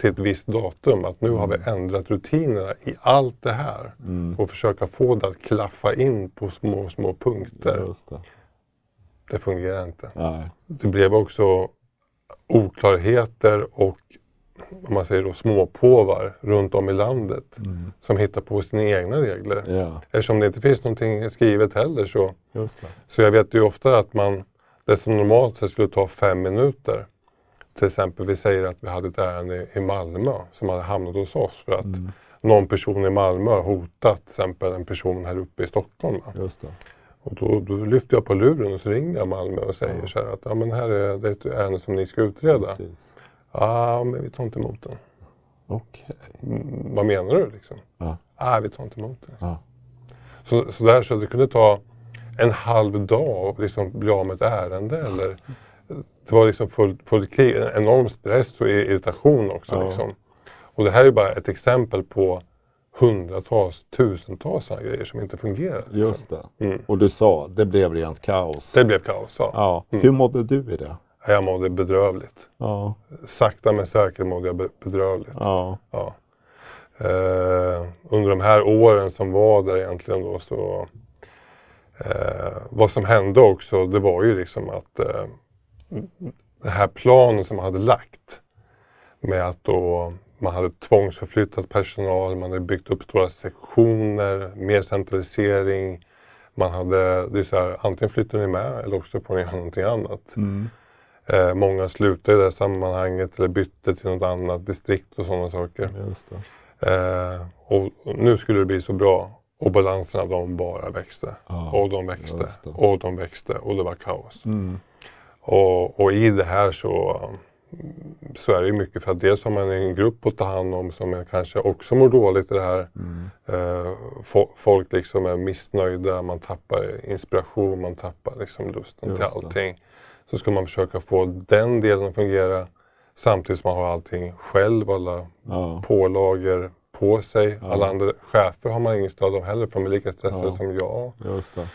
[SPEAKER 1] till ett visst datum, att nu har vi ändrat rutinerna i allt det här och försöka få det att klaffa in på små, små punkter.
[SPEAKER 2] Det.
[SPEAKER 1] Det fungerar inte.
[SPEAKER 2] Nej.
[SPEAKER 1] Det blev också oklarheter och om man säger då, småpåvar runt om i landet
[SPEAKER 2] Mm.
[SPEAKER 1] som hittar på sina egna regler.
[SPEAKER 2] Ja,
[SPEAKER 1] Eftersom det inte finns någonting skrivet heller så, så jag vet ju ofta att man, det som normalt sett skulle ta fem minuter, till exempel vi säger att vi hade ett ärende i Malmö som hade hamnat hos oss för att
[SPEAKER 2] Mm.
[SPEAKER 1] någon person i Malmö har hotat till exempel en person här uppe i Stockholm.
[SPEAKER 2] Just det.
[SPEAKER 1] Och då, då lyfter jag på luren och så ringer jag Malmö och säger
[SPEAKER 2] Ja.
[SPEAKER 1] så här att ja, men här är det ett ärende som ni ska utreda.
[SPEAKER 2] Precis.
[SPEAKER 1] Ja, men vi tar inte emot den.
[SPEAKER 2] Okej.
[SPEAKER 1] Mm, vad menar du liksom?
[SPEAKER 2] Ja.
[SPEAKER 1] Nej, vi tar inte emot den.
[SPEAKER 2] Ja.
[SPEAKER 1] Så, så där så det kunde ta en halv dag att liksom bli av med ett ärende eller det var liksom full, full krig, en enorm stress och irritation också.
[SPEAKER 2] Ja.
[SPEAKER 1] Liksom. Och det här är bara ett exempel på hundratals, tusentals sådana grejer som inte fungerar. liksom.
[SPEAKER 2] Just det.
[SPEAKER 1] Mm.
[SPEAKER 2] Och du sa, det blev rent kaos.
[SPEAKER 1] Det blev kaos. Ja.
[SPEAKER 2] Ja.
[SPEAKER 1] Mm.
[SPEAKER 2] Hur mådde du i det?
[SPEAKER 1] Jag mådde bedrövligt.
[SPEAKER 2] Ja.
[SPEAKER 1] Sakta men säkert mådde jag be- bedrövligt.
[SPEAKER 2] Ja.
[SPEAKER 1] Ja. Eh, under de här åren som var där egentligen då så eh, vad som hände också det var ju liksom att eh, den här planen som man hade lagt med att då man hade tvångsförflyttat personal, man hade byggt upp stora sektioner, mer centralisering. Man hade, det är så här, antingen flyttar ni med eller också får ni göra någonting annat.
[SPEAKER 2] Mm.
[SPEAKER 1] Eh, många slutade i det sammanhanget eller bytte till något annat distrikt och sådana saker. Eh, och och nu skulle det bli så bra och balanserna de bara växte.
[SPEAKER 2] Ja,
[SPEAKER 1] och de växte och de växte och det var kaos.
[SPEAKER 2] Mm.
[SPEAKER 1] Och, och i det här så, så är det mycket för att dels har man en grupp att ta hand om som är kanske också mår dåligt i det här.
[SPEAKER 2] Mm.
[SPEAKER 1] Eh, fo- folk liksom är missnöjda, man tappar inspiration, man tappar liksom lusten till
[SPEAKER 2] Just det.
[SPEAKER 1] allting. Så ska man försöka få den delen att fungera samtidigt som man har allting själv, alla
[SPEAKER 2] Ja.
[SPEAKER 1] pålagor på sig.
[SPEAKER 2] Ja.
[SPEAKER 1] Alla andra chefer har man ingen stöd av heller för de är lika stressade
[SPEAKER 2] Ja.
[SPEAKER 1] som jag.
[SPEAKER 2] Just det.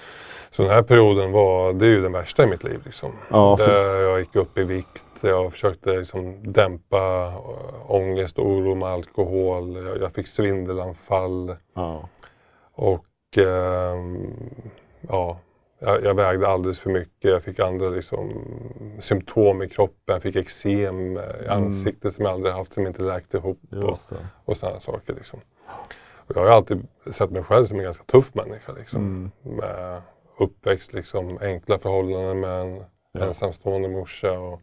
[SPEAKER 1] Så den här perioden var, det är ju den värsta i mitt liv. Liksom.
[SPEAKER 2] Ja, för-
[SPEAKER 1] Där jag gick upp i vikt, jag försökte liksom dämpa äh, ångest och oro med alkohol. Jag, jag fick svindelanfall
[SPEAKER 2] Ja.
[SPEAKER 1] och ehm, ja, jag, jag vägde alldeles för mycket. Jag fick andra liksom, symptom i kroppen. Jag fick eksem eh, i
[SPEAKER 2] Mm.
[SPEAKER 1] ansiktet som jag aldrig haft som inte läkte ihop. Och, och sådana saker. Liksom. Och jag har alltid sett mig själv som en ganska tuff människa. Liksom.
[SPEAKER 2] Mm.
[SPEAKER 1] Med uppväxt, liksom, enkla förhållanden med en
[SPEAKER 2] Ja.
[SPEAKER 1] ensamstående morsa och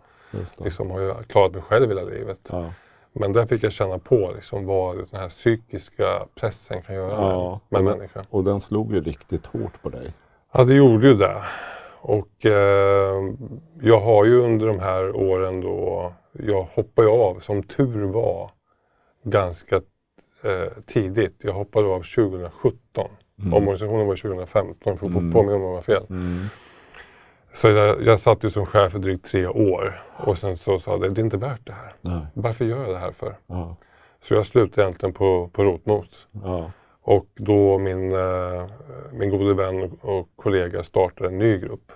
[SPEAKER 1] liksom, har ju klarat mig själv hela livet.
[SPEAKER 2] Ja.
[SPEAKER 1] Men där fick jag känna på liksom, vad den här psykiska pressen kan göra
[SPEAKER 2] Ja,
[SPEAKER 1] med en
[SPEAKER 2] och-
[SPEAKER 1] människa.
[SPEAKER 2] Och den slog ju riktigt hårt på dig.
[SPEAKER 1] Ja, det gjorde ju det. Och eh, jag har ju under de här åren då, jag hoppade av, som tur var, ganska eh, tidigt. Jag hoppade av 2017.
[SPEAKER 2] Mm.
[SPEAKER 1] Omorganisationen var 2015, för att
[SPEAKER 2] Mm.
[SPEAKER 1] påminna om jag var fel.
[SPEAKER 2] Mm.
[SPEAKER 1] Så jag, jag satt ju som chef i drygt tre år och sen så sa jag, det är inte värt det här.
[SPEAKER 2] Nej.
[SPEAKER 1] Varför gör jag det här för?
[SPEAKER 2] Ja.
[SPEAKER 1] Så jag slutade egentligen på, på Rotmos.
[SPEAKER 2] Ja.
[SPEAKER 1] Och då min, eh, min gode vän och, kollega startade en ny grupp.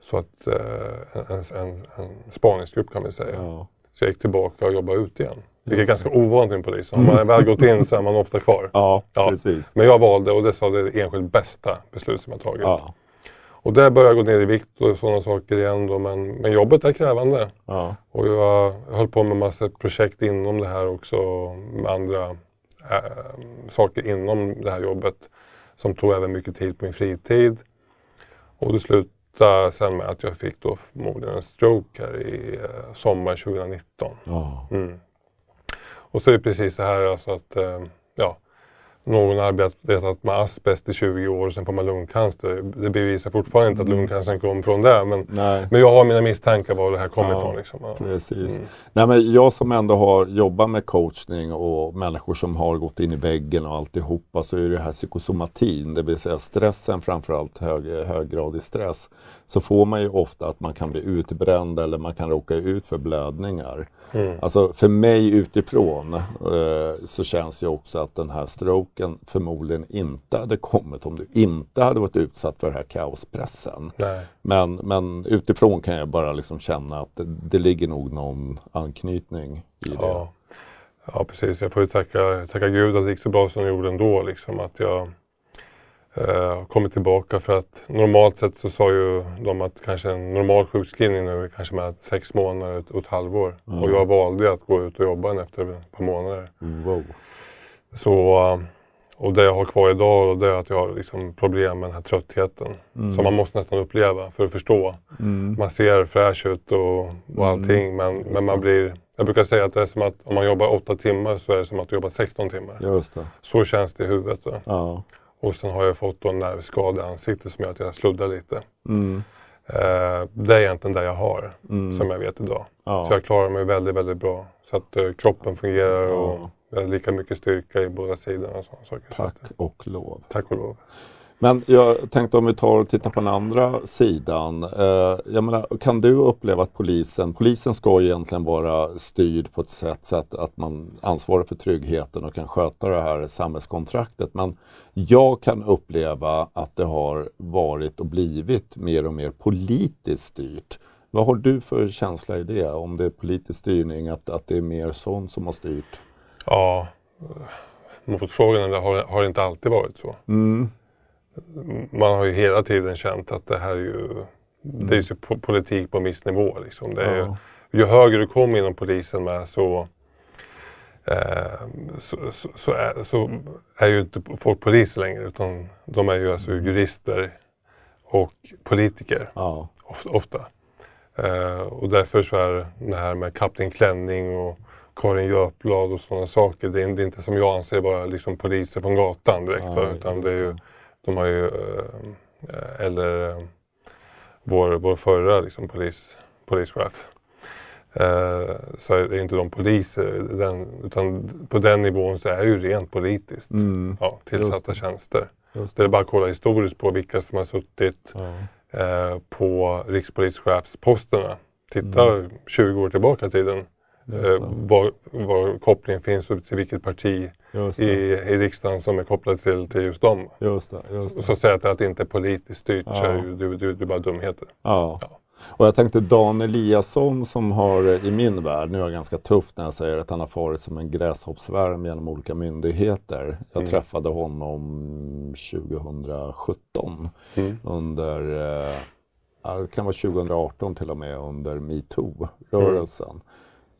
[SPEAKER 1] Så att eh, en, en, en spaningsgrupp kan vi säga.
[SPEAKER 2] Ja.
[SPEAKER 1] Så jag gick tillbaka och jobbade ut igen. Vilket är ganska ovanligt i en polis. Om man väl gått in så är man ofta kvar.
[SPEAKER 2] Ja,
[SPEAKER 1] Ja.
[SPEAKER 2] precis.
[SPEAKER 1] Men jag valde, och det sa det är enskilt bästa beslut som jag tagit.
[SPEAKER 2] Ja.
[SPEAKER 1] Och där började jag gå ner i vikt och sådana saker igen. Då, men, men jobbet är krävande.
[SPEAKER 2] Ja.
[SPEAKER 1] Och jag höll på med massa projekt inom det här också. Med andra eh, saker inom det här jobbet. Som tog även mycket tid på min fritid. Och det slutade sen med att jag fick då förmodligen en stroke här i eh, sommar 2019.
[SPEAKER 2] Ja.
[SPEAKER 1] Mm. Och så är det precis så här alltså att eh, ja, någon arbetat med asbest i 20 år och sen får man lungcancer. Det bevisar fortfarande inte att
[SPEAKER 2] Mm.
[SPEAKER 1] lungcancern kom från det. Men,
[SPEAKER 2] Nej,
[SPEAKER 1] men jag har mina misstankar var det här kommer
[SPEAKER 2] Ja,
[SPEAKER 1] ifrån. Liksom. Ja.
[SPEAKER 2] precis.
[SPEAKER 1] Mm.
[SPEAKER 2] Nej, men jag som ändå har jobbat med coachning och människor som har gått in i väggen och alltihopa så är det här psykosomatin, det vill säga stressen framförallt hög, höggradig stress. Så får man ju ofta att man kan bli utbränd eller man kan råka ut för blödningar.
[SPEAKER 1] Mm.
[SPEAKER 2] Alltså för mig utifrån eh, så känns ju också att den här stroken förmodligen inte hade kommit om du inte hade varit utsatt för den här kaospressen.
[SPEAKER 1] Nej.
[SPEAKER 2] Men, men utifrån kan jag bara liksom känna att det, det ligger nog någon anknytning i det.
[SPEAKER 1] Ja. ja, precis. Jag får ju tacka, tacka Gud att det gick så bra som det gjorde ändå. Liksom, att jag Eh, kommit tillbaka för att normalt sett så sa ju de att kanske en normal sjukskrivning nu är kanske med sex månader och ett halvår.
[SPEAKER 2] Mm.
[SPEAKER 1] Och jag valde att gå ut och jobba efter ett par månader.
[SPEAKER 2] Wow.
[SPEAKER 1] Så, eh, och det jag har kvar idag det är att jag har liksom problem med den här tröttheten.
[SPEAKER 2] Mm.
[SPEAKER 1] Som man måste nästan uppleva för att förstå. Man ser fräsch ut och, och
[SPEAKER 2] Mm.
[SPEAKER 1] allting men, men man blir... Jag brukar säga att det är som att om man jobbar åtta timmar så är det som att du jobbar 16 timmar.
[SPEAKER 2] Just det.
[SPEAKER 1] Så känns det i huvudet.
[SPEAKER 2] Ja.
[SPEAKER 1] Och sen har jag fått en nervskada i ansiktet som gör att jag sluddar lite.
[SPEAKER 2] Mm.
[SPEAKER 1] Eh, det är egentligen det jag har
[SPEAKER 2] Mm.
[SPEAKER 1] som jag vet idag.
[SPEAKER 2] Ja.
[SPEAKER 1] Så jag klarar mig väldigt, väldigt bra. Så att eh, kroppen fungerar och
[SPEAKER 2] Ja.
[SPEAKER 1] jag har lika mycket styrka i båda sidorna. Och
[SPEAKER 2] Tack
[SPEAKER 1] att,
[SPEAKER 2] och lov.
[SPEAKER 1] tack och lov.
[SPEAKER 2] Men jag tänkte om vi tar och tittar på den andra sidan. Eh, jag menar, kan du uppleva att polisen, polisen ska ju egentligen vara styrd på ett sätt så att, att man ansvarar för tryggheten och kan sköta det här samhällskontraktet. Men jag kan uppleva att det har varit och blivit mer och mer politiskt styrt. Vad har du för känsla i det? Om det är politisk styrning, att, att det är mer sånt som har styrt?
[SPEAKER 1] Ja, motfrågan är, har, har det inte alltid varit så.
[SPEAKER 2] Mm.
[SPEAKER 1] Man har ju hela tiden känt att det här är ju, det är ju po- politik på en viss nivå. Liksom. Det är, ju-. Ju högre du kommer inom polisen med så, eh, så, så, så, är, så är ju inte folk poliser längre utan de är ju alltså jurister och politiker
[SPEAKER 2] Ja.
[SPEAKER 1] of, ofta. Eh, och därför så är det här med Kapten Klänning och Karin Götblad och sådana saker, det är, det är inte som jag anser bara liksom poliser från gatan direkt.
[SPEAKER 2] Ja,
[SPEAKER 1] va, utan det är ju, de har ju, eh, eller vår, vår förra liksom, polis, polischef. Eh, så är det inte de poliser, den, utan på den nivån så är det ju rent politiskt.
[SPEAKER 2] Mm.
[SPEAKER 1] Ja, tillsatta tjänster.
[SPEAKER 2] Just
[SPEAKER 1] Det är bara att kolla historiskt på vilka som har suttit
[SPEAKER 2] Ja.
[SPEAKER 1] eh, på rikspolischefsposterna. Titta 20 år tillbaka i tiden.
[SPEAKER 2] Mm.
[SPEAKER 1] Eh, var, var kopplingen finns till vilket parti i, i riksdagen som är kopplat till, till just dem.
[SPEAKER 2] Just det, just
[SPEAKER 1] Och
[SPEAKER 2] det.
[SPEAKER 1] så säga att, att det inte är politiskt styrt så
[SPEAKER 2] Ja.
[SPEAKER 1] ju, det, det, det är bara dumheter.
[SPEAKER 2] Ja.
[SPEAKER 1] Ja.
[SPEAKER 2] Och jag tänkte Dan Eliasson som har eh, i min värld, nu är jag ganska tufft när jag säger att han har farit som en gräshoppsvärm genom olika myndigheter. Jag
[SPEAKER 1] Mm.
[SPEAKER 2] träffade honom 2017
[SPEAKER 1] Mm.
[SPEAKER 2] under, eh, det kan vara 2018 till och med, under metoo-rörelsen.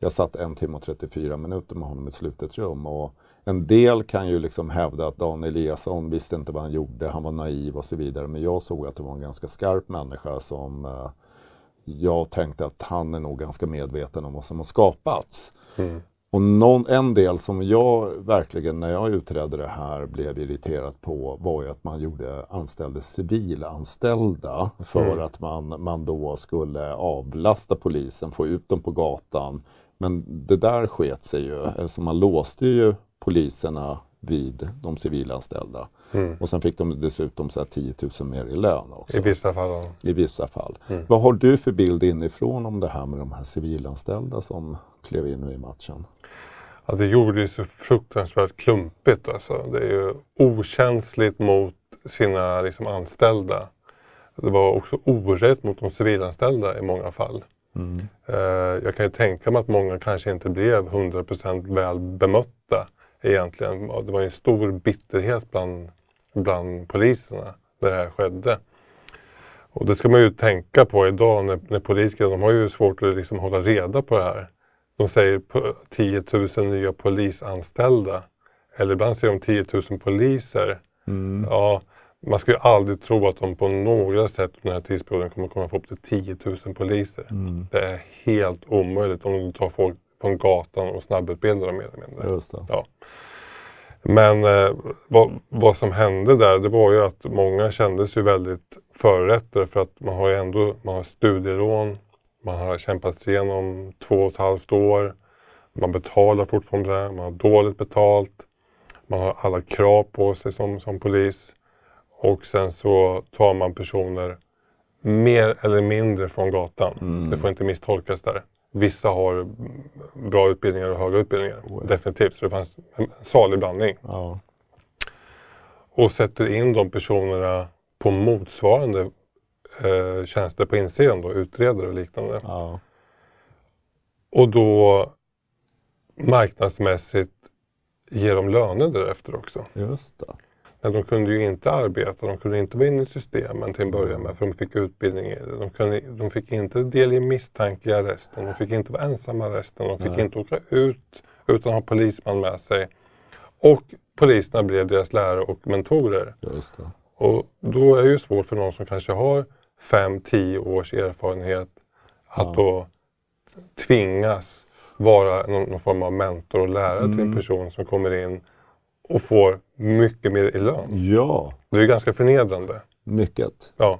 [SPEAKER 2] Jag satt en timme och 34 minuter med honom i ett slutet rum och en del kan ju liksom hävda att Dan Eliasson visste inte vad han gjorde, han var naiv och så vidare. Men jag såg att det var en ganska skarp människa som eh, jag tänkte att han är nog ganska medveten om vad som har skapats.
[SPEAKER 1] Mm.
[SPEAKER 2] Och någon, en del som jag verkligen, när jag utredde det här, blev irriterad på var ju att man gjorde anställde civilanställda för
[SPEAKER 1] Mm.
[SPEAKER 2] att man, man då skulle avlasta polisen, få ut dem på gatan. Men det där sket sig ju, alltså man låste ju poliserna vid de civilanställda.
[SPEAKER 1] Mm.
[SPEAKER 2] Och sen fick de dessutom så här 10 000 mer i lön också.
[SPEAKER 1] I vissa fall.
[SPEAKER 2] I vissa fall.
[SPEAKER 1] Mm.
[SPEAKER 2] Vad har du för bild inifrån om det här med de här civilanställda som klev in i matchen?
[SPEAKER 1] Ja, det gjorde ju så fruktansvärt klumpigt. Alltså. Det är ju okänsligt mot sina liksom, anställda. Det var också orätt mot de civilanställda i många fall.
[SPEAKER 2] Mm.
[SPEAKER 1] Eh, jag kan ju tänka mig att många kanske inte blev 100% väl bemötta egentligen. Det var ju en stor bitterhet bland, bland poliserna när det här skedde. Och det ska man ju tänka på idag när, när politiker, de har ju svårt att liksom hålla reda på det här. De säger på 10 000 nya polisanställda. Eller ibland säger de 10 000 poliser.
[SPEAKER 2] Mm.
[SPEAKER 1] Ja, man ska ju aldrig tro att de på några sätt den här tidsperioden kommer komma få upp till 10 000 poliser.
[SPEAKER 2] Mm.
[SPEAKER 1] Det är helt omöjligt om du tar folk från gatan och snabbutbildar dem mer eller mindre.
[SPEAKER 2] Just det.
[SPEAKER 1] Ja. Men eh, vad, vad som hände där, det var ju att många kände sig väldigt förrätter för att man har ju ändå man har studierån, man har kämpat sig igenom två och ett halvt år, man betalar fortfarande, man har dåligt betalt, man har alla krav på sig som, som polis och sen så tar man personer mer eller mindre från gatan.
[SPEAKER 2] Mm.
[SPEAKER 1] Det får inte misstolkas där. Vissa har bra utbildningar och höga utbildningar.
[SPEAKER 2] Oh ja.
[SPEAKER 1] Definitivt. Så det fanns en salig blandning.
[SPEAKER 2] Ja.
[SPEAKER 1] Och sätter in de personerna på motsvarande eh, tjänster på insidan, då, utredare och liknande.
[SPEAKER 2] Ja.
[SPEAKER 1] Och då marknadsmässigt ger de löner därefter också.
[SPEAKER 2] Just det.
[SPEAKER 1] Men de kunde ju inte arbeta, de kunde inte vara inne i systemen till en början med för de fick utbildning i det. De, kunde, de fick inte del i misstanke i arresten, de fick inte vara ensamma i arresten, de fick
[SPEAKER 2] Nej.
[SPEAKER 1] inte åka ut utan att ha polisman med sig. Och poliserna blev deras lärare och mentorer. Och då är det ju svårt för någon som kanske har 5-10 års erfarenhet att
[SPEAKER 2] Ja.
[SPEAKER 1] då tvingas vara någon, någon form av mentor och lärare till en
[SPEAKER 2] Mm.
[SPEAKER 1] person som kommer in och får mycket mer i lön.
[SPEAKER 2] Ja,
[SPEAKER 1] Det är ganska förnedrande.
[SPEAKER 2] mycket.
[SPEAKER 1] Ja,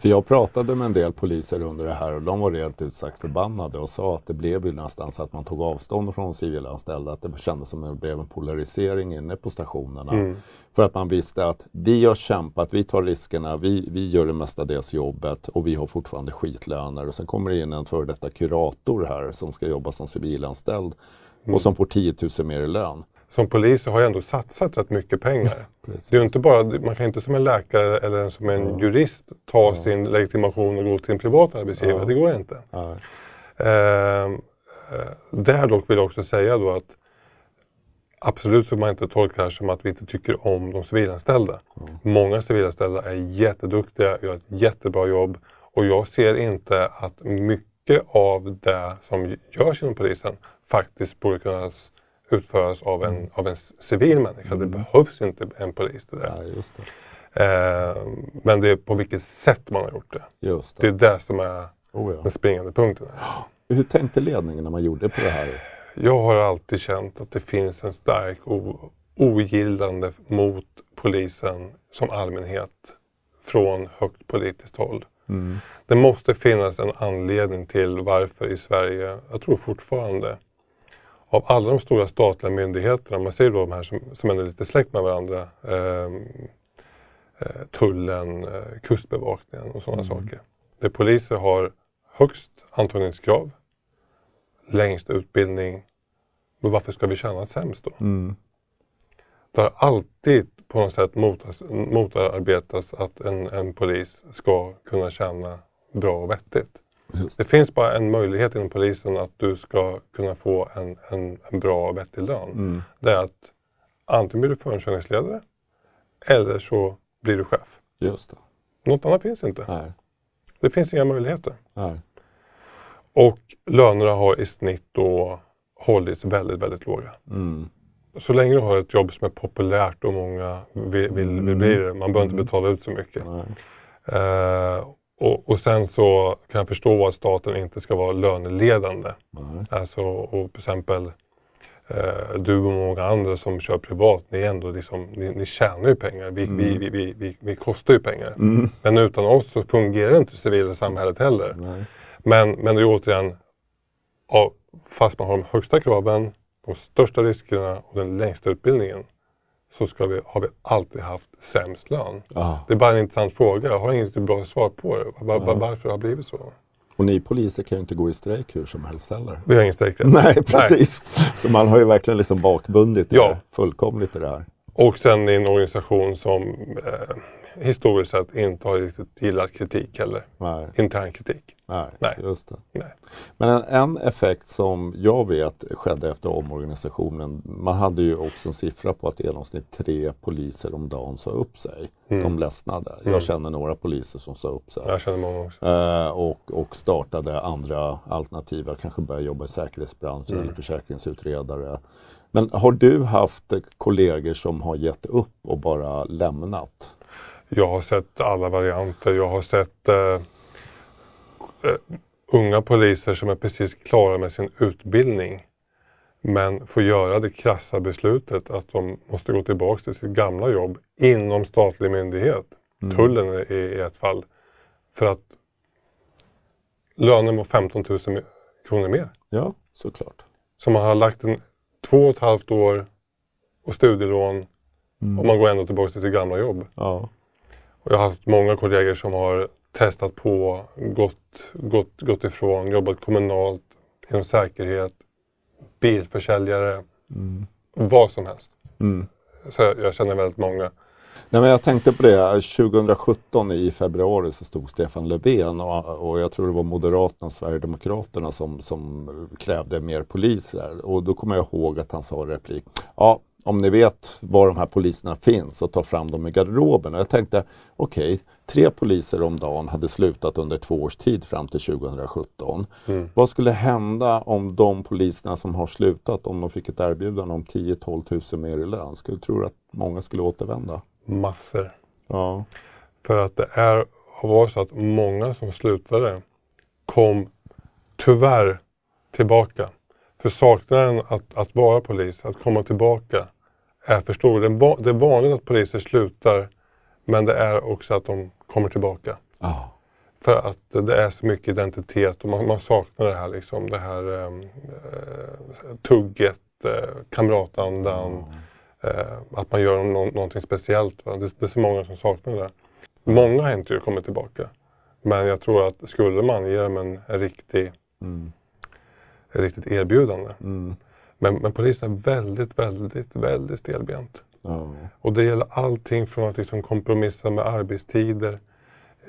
[SPEAKER 2] För jag pratade med en del poliser under det här och de var rent ut sagt förbannade och sa att det blev ju nästan så att man tog avstånd från civilanställda. Att det kändes som att det blev en polarisering inne på stationerna.
[SPEAKER 1] Mm.
[SPEAKER 2] För att man visste att vi har kämpat, vi tar riskerna, vi, vi gör det mestadels jobbet och vi har fortfarande skitlöner. Och sen kommer det in en före detta kurator här som ska jobba som civilanställd och som får 10 000 mer i lön.
[SPEAKER 1] Som poliser har ju ändå satsat rätt mycket pengar.
[SPEAKER 2] Precis.
[SPEAKER 1] Det är inte bara, man kan inte som en läkare eller som en
[SPEAKER 2] Ja.
[SPEAKER 1] jurist ta sin legitimation och gå till en privat arbetsgivare.
[SPEAKER 2] Ja.
[SPEAKER 1] Det går inte.
[SPEAKER 2] Ja,
[SPEAKER 1] Ehm, eh, där dock vill jag också säga då att absolut så får man inte tolka det här som att vi inte tycker om de civilanställda. Många civilanställda är jätteduktiga, gör ett jättebra jobb och jag ser inte att mycket av det som görs inom polisen faktiskt borde kunna utföras av en, av en civil människa. Det behövs inte en polis till det.
[SPEAKER 2] ja, just det.
[SPEAKER 1] Ehm, men det är på vilket sätt man har gjort det.
[SPEAKER 2] Just
[SPEAKER 1] Det är
[SPEAKER 2] det.
[SPEAKER 1] det som är
[SPEAKER 2] Oh, ja.
[SPEAKER 1] den springande punkten.
[SPEAKER 2] Hur tänkte ledningen när man gjorde på det här?
[SPEAKER 1] Jag har alltid känt att det finns en stark ogillande mot polisen som allmänhet från högt politiskt håll.
[SPEAKER 2] Mm.
[SPEAKER 1] Det måste finnas en anledning till varför i Sverige, jag tror fortfarande, av alla de stora statliga myndigheterna, man ser då de här som, som ändå är lite släkt med varandra, ehm, eh, tullen, eh, kustbevakningen och sådana saker. Där poliser har högst antagningskrav, längst utbildning, men varför ska vi känna sämst då?
[SPEAKER 2] Mm.
[SPEAKER 1] Det har alltid på något sätt motas, motarbetats att en, en polis ska kunna känna bra och vettigt.
[SPEAKER 2] Just
[SPEAKER 1] Det finns bara en möjlighet inom polisen att du ska kunna få en, en, en bra och vettig lön.
[SPEAKER 2] Mm.
[SPEAKER 1] Det är att antingen blir du förundersökningsledare eller så blir du chef.
[SPEAKER 2] Just det.
[SPEAKER 1] Något annat finns inte.
[SPEAKER 2] Nej.
[SPEAKER 1] Det finns inga möjligheter.
[SPEAKER 2] Nej.
[SPEAKER 1] Och lönerna har i snitt då hållits väldigt, väldigt låga.
[SPEAKER 2] Mm.
[SPEAKER 1] Så länge du har ett jobb som är populärt och många vill, vill, vill bli det, man behöver inte betala ut så mycket.
[SPEAKER 2] Nej.
[SPEAKER 1] Och, och sen så kan jag förstå att staten inte ska vara löneledande.
[SPEAKER 2] Nej.
[SPEAKER 1] Alltså, och till exempel eh, du och många andra som kör privat, ni, är ändå liksom, ni, ni tjänar ju pengar. Vi, vi, vi, vi, vi, vi kostar ju pengar.
[SPEAKER 2] Mm.
[SPEAKER 1] Men utan oss så fungerar inte det civila samhället heller.
[SPEAKER 2] Nej.
[SPEAKER 1] Men, men det är återigen, ja, fast man har de högsta kraven, de största riskerna och den längsta utbildningen så ska vi, har vi alltid haft sämst lön.
[SPEAKER 2] Ah.
[SPEAKER 1] Det är bara en intressant fråga. Jag har inget bra svar på det. Var, var, varför det har blivit så.
[SPEAKER 2] Och ni poliser kan ju inte gå i strejk hur som helst heller.
[SPEAKER 1] Vi har ingen strejkrätt.
[SPEAKER 2] Nej, precis. Så man har ju verkligen liksom bakbundit det
[SPEAKER 1] Ja.
[SPEAKER 2] fullkomligt i det här.
[SPEAKER 1] Och sen i en organisation som eh, historiskt sett inte har riktigt gillat kritik heller.
[SPEAKER 2] Nej,
[SPEAKER 1] Intern kritik.
[SPEAKER 2] nej,
[SPEAKER 1] Nej.
[SPEAKER 2] just det.
[SPEAKER 1] Nej.
[SPEAKER 2] Men en, en effekt som jag vet skedde efter omorganisationen, man hade ju också en siffra på att i genomsnitt tre poliser om dagen sa upp sig. De ledsnade.
[SPEAKER 1] Mm.
[SPEAKER 2] Jag känner några poliser som sa upp sig.
[SPEAKER 1] Jag känner många också.
[SPEAKER 2] Eh, och, och startade andra alternativa, kanske började jobba i säkerhetsbranschen
[SPEAKER 1] Mm.
[SPEAKER 2] eller försäkringsutredare. Men har du haft kollegor som har gett upp och bara lämnat?
[SPEAKER 1] Jag har sett alla varianter. Jag har sett eh, eh, unga poliser som är precis klara med sin utbildning men får göra det krassa beslutet att de måste gå tillbaka till sitt gamla jobb inom statlig myndighet. Tullen är i i ett fall. För att lönen var 15 000 kronor mer.
[SPEAKER 2] Ja, såklart.
[SPEAKER 1] Så man har lagt en två och ett halvt år och studielån och man går ändå tillbaka till sitt gamla jobb.
[SPEAKER 2] Ja.
[SPEAKER 1] Och jag har haft många kollegor som har testat på, gått, gått, gått ifrån, jobbat kommunalt, inom säkerhet, bilförsäljare, vad som helst.
[SPEAKER 2] Mm.
[SPEAKER 1] Så jag, jag känner väldigt många.
[SPEAKER 2] Nej, men jag tänkte på det, 2017 i februari så stod Stefan Löfven och, och jag tror det var Moderaterna och Sverigedemokraterna som, som krävde mer poliser. Och då kommer jag ihåg att han sa i replik, ja om ni vet var de här poliserna finns och ta fram dem i garderoben. Och jag tänkte, okej, okay, tre poliser om dagen hade slutat under två års tid fram till 2017. Mm. Vad skulle hända om de poliserna som har slutat, om de fick ett erbjudande om 10-12 000 mer i lön? Skulle du tro att många skulle återvända?
[SPEAKER 1] Massor.
[SPEAKER 2] Ja.
[SPEAKER 1] För att det är, varit så att många som slutade kom tyvärr tillbaka. För saknaden att, att vara polis, att komma tillbaka, är för stor. Det är, vanligt att poliser slutar, men det är också att de kommer tillbaka.
[SPEAKER 2] Oh.
[SPEAKER 1] För att det är så mycket identitet och man, man saknar det här, liksom, det här um, tugget, uh, kamratandan, mm. uh, att man gör no någonting speciellt. Det, det, är så många som saknar det. Många har inte kommit tillbaka. Men jag tror att skulle man ge dem en, en riktig mm riktigt erbjudande.
[SPEAKER 2] Mm.
[SPEAKER 1] Men, men polisen är väldigt, väldigt, väldigt stelbent.
[SPEAKER 2] Oh.
[SPEAKER 1] Och det gäller allting från att liksom kompromissa med arbetstider.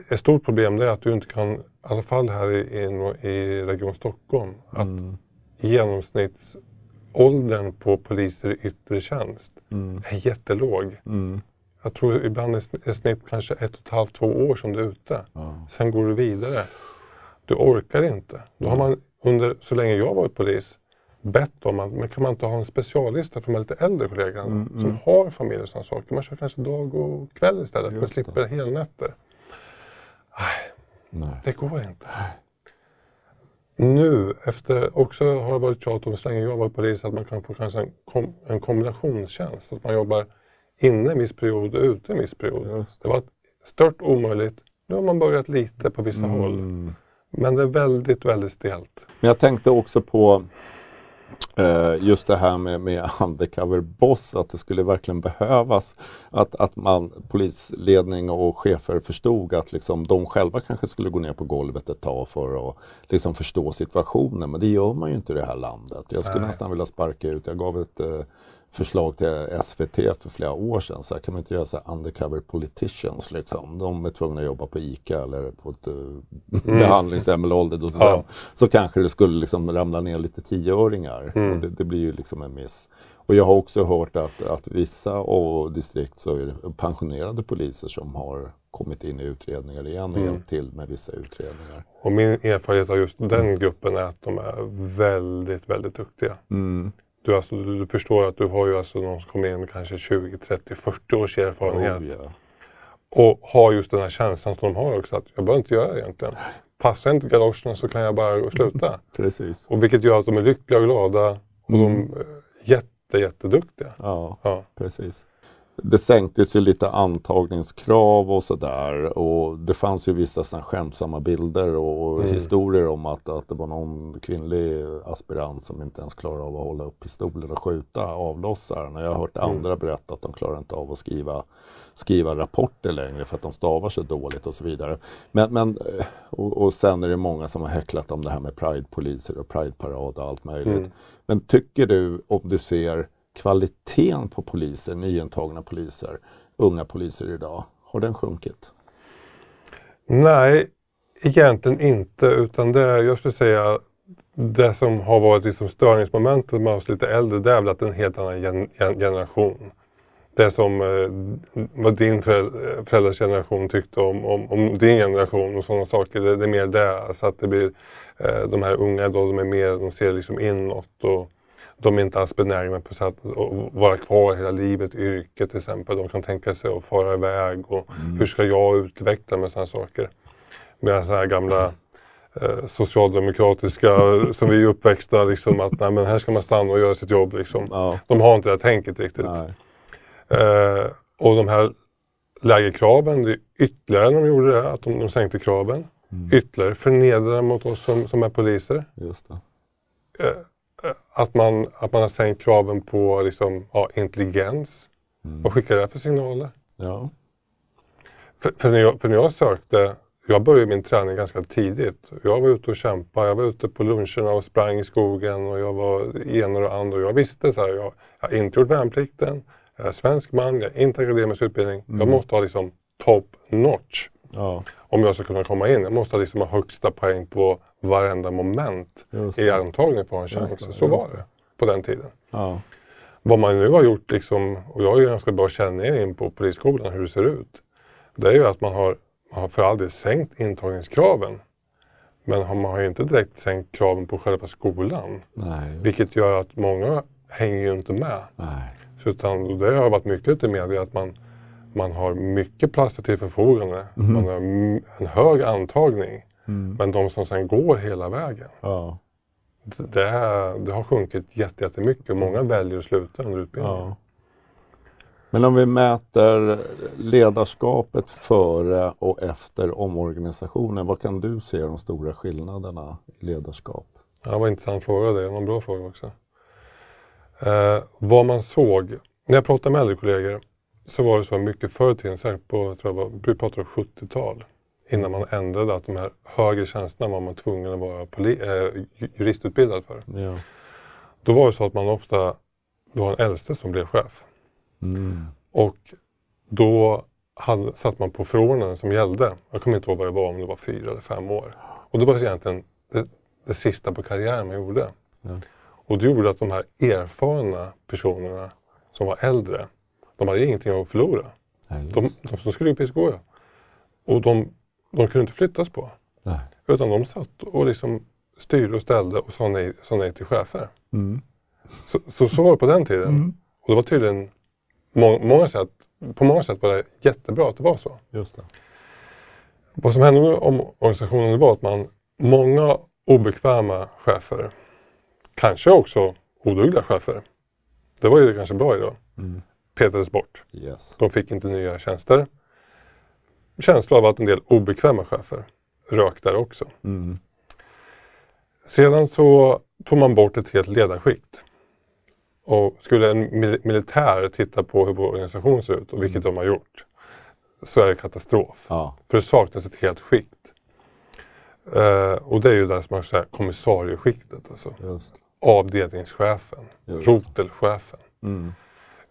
[SPEAKER 1] Ett stort problem är att du inte kan, i alla fall här i, i Region Stockholm, mm. att genomsnittsåldern på poliser i yttre tjänst
[SPEAKER 2] mm.
[SPEAKER 1] är jättelåg.
[SPEAKER 2] Mm.
[SPEAKER 1] Jag tror ibland är snitt kanske ett och ett halvt, två år som du är ute. Sen går du vidare. Du orkar inte. Då har man under så länge jag varit polis bett om att men kan man inte ha en speciallista för de lite äldre kollegorna
[SPEAKER 2] mm, mm.
[SPEAKER 1] som har familj och sådana saker. Man kör kanske dag och kväll istället. Man slipper det. helnätter. Nej,
[SPEAKER 2] Nej,
[SPEAKER 1] det går inte. Nu, efter också har det varit tjat om så länge jag varit polis, att man kan få kanske en, kom, en kombinationstjänst. Att man jobbar inne en viss period och ute en viss period.
[SPEAKER 2] Det.
[SPEAKER 1] det var stört omöjligt. Nu har man börjat lite på vissa
[SPEAKER 2] mm.
[SPEAKER 1] håll. Men det är väldigt, väldigt stelt.
[SPEAKER 2] Men jag tänkte också på just det här med, med undercover boss, att det skulle verkligen behövas att, att man, polisledning och chefer förstod att liksom, de själva kanske skulle gå ner på golvet ett tag för att liksom, förstå situationen. Men det gör man ju inte i det här landet. Jag skulle Nej. nästan vilja sparka ut, jag gav ett eh, förslag till SVT för flera år sedan. Så här kan man inte göra så undercover politicians liksom. De är tvungna att jobba på ICA eller på ett uh, mm. behandlingshem eller ålderdomshem. Ja. Så kanske det skulle liksom ramla ner lite tioöringar.
[SPEAKER 1] Mm.
[SPEAKER 2] Det, det, blir ju liksom en miss. Och jag har också hört att, att vissa av distrikt så är det pensionerade poliser som har kommit in i utredningar igen och mm. hjälpt till med vissa utredningar.
[SPEAKER 1] Och min erfarenhet av just den gruppen är att de är väldigt, väldigt duktiga.
[SPEAKER 2] Mm.
[SPEAKER 1] Du, alltså, du förstår att du har ju alltså någon som kommer in med kanske 20, 30, 40 års erfarenhet.
[SPEAKER 2] Oh, yeah.
[SPEAKER 1] Och har just den här känslan som de har också att jag behöver inte göra det egentligen. Passar inte galoscherna så kan jag bara sluta.
[SPEAKER 2] Precis.
[SPEAKER 1] Och vilket gör att de är lyckliga och glada och mm. de är jätte, jätteduktiga.
[SPEAKER 2] Ja,
[SPEAKER 1] ja.
[SPEAKER 2] precis det sänktes ju lite antagningskrav och sådär och det fanns ju vissa såna skämtsamma bilder och mm. historier om att, att det var någon kvinnlig aspirant som inte ens klarade av att hålla upp pistolen och skjuta avlossaren. Jag har hört mm. andra berätta att de klarar inte av att skriva, skriva rapporter längre för att de stavar så dåligt och så vidare. Men, men, och, och sen är det många som har häcklat om det här med Pride-poliser och Pride-parad och allt möjligt. Mm. Men tycker du, om du ser kvaliteten på poliser, nyintagna poliser, unga poliser idag, har den sjunkit?
[SPEAKER 1] Nej, egentligen inte utan det är, jag skulle säga, det som har varit liksom störningsmomentet med oss lite äldre, det är väl att det är en helt annan gen generation. Det som eh, vad din föräldrars generation tyckte om, om, om, din generation och sådana saker, det, det, är mer det. Så att det blir, eh, de här unga då, de är mer, de ser liksom inåt och de är inte alls benägna på att vara kvar hela livet i yrket till exempel. De kan tänka sig att fara iväg och mm. hur ska jag utveckla med sådana saker. Medan sådana här gamla eh, socialdemokratiska, som vi är uppväxta, liksom, att nej, men här ska man stanna och göra sitt jobb. Liksom.
[SPEAKER 2] Ja.
[SPEAKER 1] De har inte det tänket riktigt. Eh, och de här lägre kraven, det är ytterligare när de gjorde det, att de, de sänkte kraven. Mm. Ytterligare förnedrade mot oss som, som är poliser.
[SPEAKER 2] Just det.
[SPEAKER 1] Eh, att man, att man har sänkt kraven på liksom, ja, intelligens. Mm. Vad skickar det för signaler?
[SPEAKER 2] Ja.
[SPEAKER 1] För, för, när jag, för när jag sökte, jag började min träning ganska tidigt. Jag var ute och kämpade, jag var ute på luncherna och sprang i skogen och jag var ena och andra. Och jag visste så här, jag, jag har inte gjort värnplikten, jag är svensk man, jag har inte akademisk utbildning. Mm. Jag måste ha liksom top notch.
[SPEAKER 2] Ja.
[SPEAKER 1] Om jag ska kunna komma in. Jag måste liksom ha högsta poäng på varenda moment i antagningen för att ha en chans. Så var det på den tiden.
[SPEAKER 2] Ja.
[SPEAKER 1] vad man nu har gjort, liksom, och jag har ju ganska bra känning in på polisskolan hur det ser ut. Det är ju att man har, man har för all del sänkt intagningskraven. Men man har ju inte direkt sänkt kraven på själva skolan.
[SPEAKER 2] Nej.
[SPEAKER 1] Vilket gör att många hänger ju inte med.
[SPEAKER 2] Nej.
[SPEAKER 1] Så Utan det har varit mycket ute i media att man, man har mycket platser till förfogande. Man har en hög antagning. Men de som sen går hela vägen.
[SPEAKER 2] Ja.
[SPEAKER 1] Det, det, har sjunkit jätte- jättemycket många väljer att sluta under utbildningen.
[SPEAKER 2] Ja. Men om vi mäter ledarskapet före och efter omorganisationen, vad kan du se de stora skillnaderna i ledarskap?
[SPEAKER 1] Ja, det var en intressant fråga det. Det var en bra fråga också. Eh, vad man såg, när jag pratade med äldre kollegor så var det så mycket förr i tiden, säkert på, tror jag var, vi pratar om 70-tal, innan man ändrade att de här högre tjänsterna var man tvungen att vara poli, eh, ju- juristutbildad för.
[SPEAKER 2] Ja.
[SPEAKER 1] Då var det så att man ofta, det var en äldste som blev chef.
[SPEAKER 2] Mm.
[SPEAKER 1] Och då hade, satt man på förordnanden som gällde. Jag kommer inte ihåg vad det var, om det var fyra eller fem år. Och det var egentligen det, det sista på karriären man gjorde.
[SPEAKER 2] Ja.
[SPEAKER 1] Och det gjorde att de här erfarna personerna som var äldre, de hade ingenting att förlora.
[SPEAKER 2] Nej,
[SPEAKER 1] De, de skulle upp i skolan. Och de, de kunde inte flyttas på.
[SPEAKER 2] Nej.
[SPEAKER 1] Utan de satt och liksom styrde och ställde och sa nej, sa nej till chefer.
[SPEAKER 2] Mm.
[SPEAKER 1] Så, så, så var det på den tiden. Och det var tydligen, må, många sätt, på många sätt var det jättebra att det var så.
[SPEAKER 2] Just det.
[SPEAKER 1] Vad som hände med omorganisationen var att man, många obekväma chefer, kanske också odugliga chefer, det var ju kanske bra idag,
[SPEAKER 2] Mm.
[SPEAKER 1] Petades bort.
[SPEAKER 2] Yes.
[SPEAKER 1] De fick inte nya tjänster. Känsla av att en del obekväma chefer rök där också.
[SPEAKER 2] Mm.
[SPEAKER 1] Sedan så tog man bort ett helt ledarskikt. Och skulle en mil- militär titta på hur vår organisation ser ut, och vilket de har gjort, så är det katastrof.
[SPEAKER 2] Ja.
[SPEAKER 1] För det saknas ett helt skikt. Eh, och det är ju det som man säger kommissarieskiktet, alltså
[SPEAKER 2] Just.
[SPEAKER 1] avdelningschefen, rotelchefen.
[SPEAKER 2] Mm.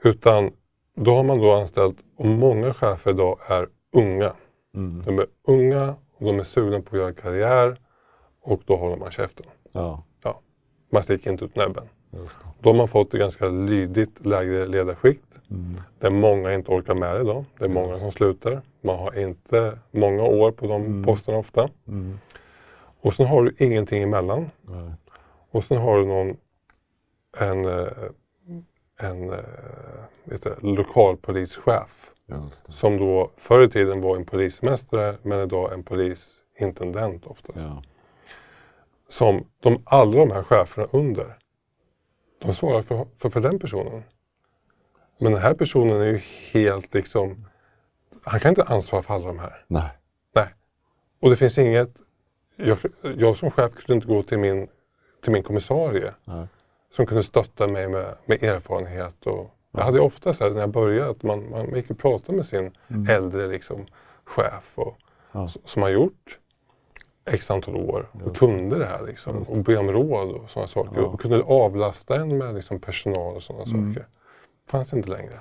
[SPEAKER 1] Utan då har man då anställt, och många chefer idag är unga.
[SPEAKER 2] Mm.
[SPEAKER 1] De är unga och de är sugna på att göra karriär och då håller man käften.
[SPEAKER 2] Ja.
[SPEAKER 1] Ja. Man sticker inte ut näbben. Då har man fått ett ganska lydigt lägre ledarskikt.
[SPEAKER 2] Mm.
[SPEAKER 1] Där många inte orkar med idag. Det är många som slutar. Man har inte många år på de
[SPEAKER 2] Mm.
[SPEAKER 1] posterna ofta.
[SPEAKER 2] Mm.
[SPEAKER 1] Och sen har du ingenting emellan.
[SPEAKER 2] Nej.
[SPEAKER 1] Och sen har du någon, en, eh, en eh, vet du, lokalpolischef. Som då förr i tiden var en polismästare men idag en polisintendent oftast.
[SPEAKER 2] Ja.
[SPEAKER 1] Som de, alla de här cheferna under, de svarar för, för, för den personen. Men den här personen är ju helt liksom, han kan inte ansvara för alla de här.
[SPEAKER 2] Nej.
[SPEAKER 1] Nej. Och det finns inget, jag, jag som chef kunde inte gå till min, till min kommissarie
[SPEAKER 2] Nej.
[SPEAKER 1] Som kunde stötta mig med, med erfarenhet. Och, jag hade ofta så här, när jag började att man, man gick och pratade med sin äldre liksom, chef och,
[SPEAKER 2] Mm. Ja.
[SPEAKER 1] som har gjort x antal år och
[SPEAKER 2] Just
[SPEAKER 1] kunde det här liksom,
[SPEAKER 2] Just
[SPEAKER 1] och be om råd och sådana saker.
[SPEAKER 2] Ja.
[SPEAKER 1] Och kunde avlasta en med liksom, personal och sådana
[SPEAKER 2] Mm.
[SPEAKER 1] saker. fanns inte längre.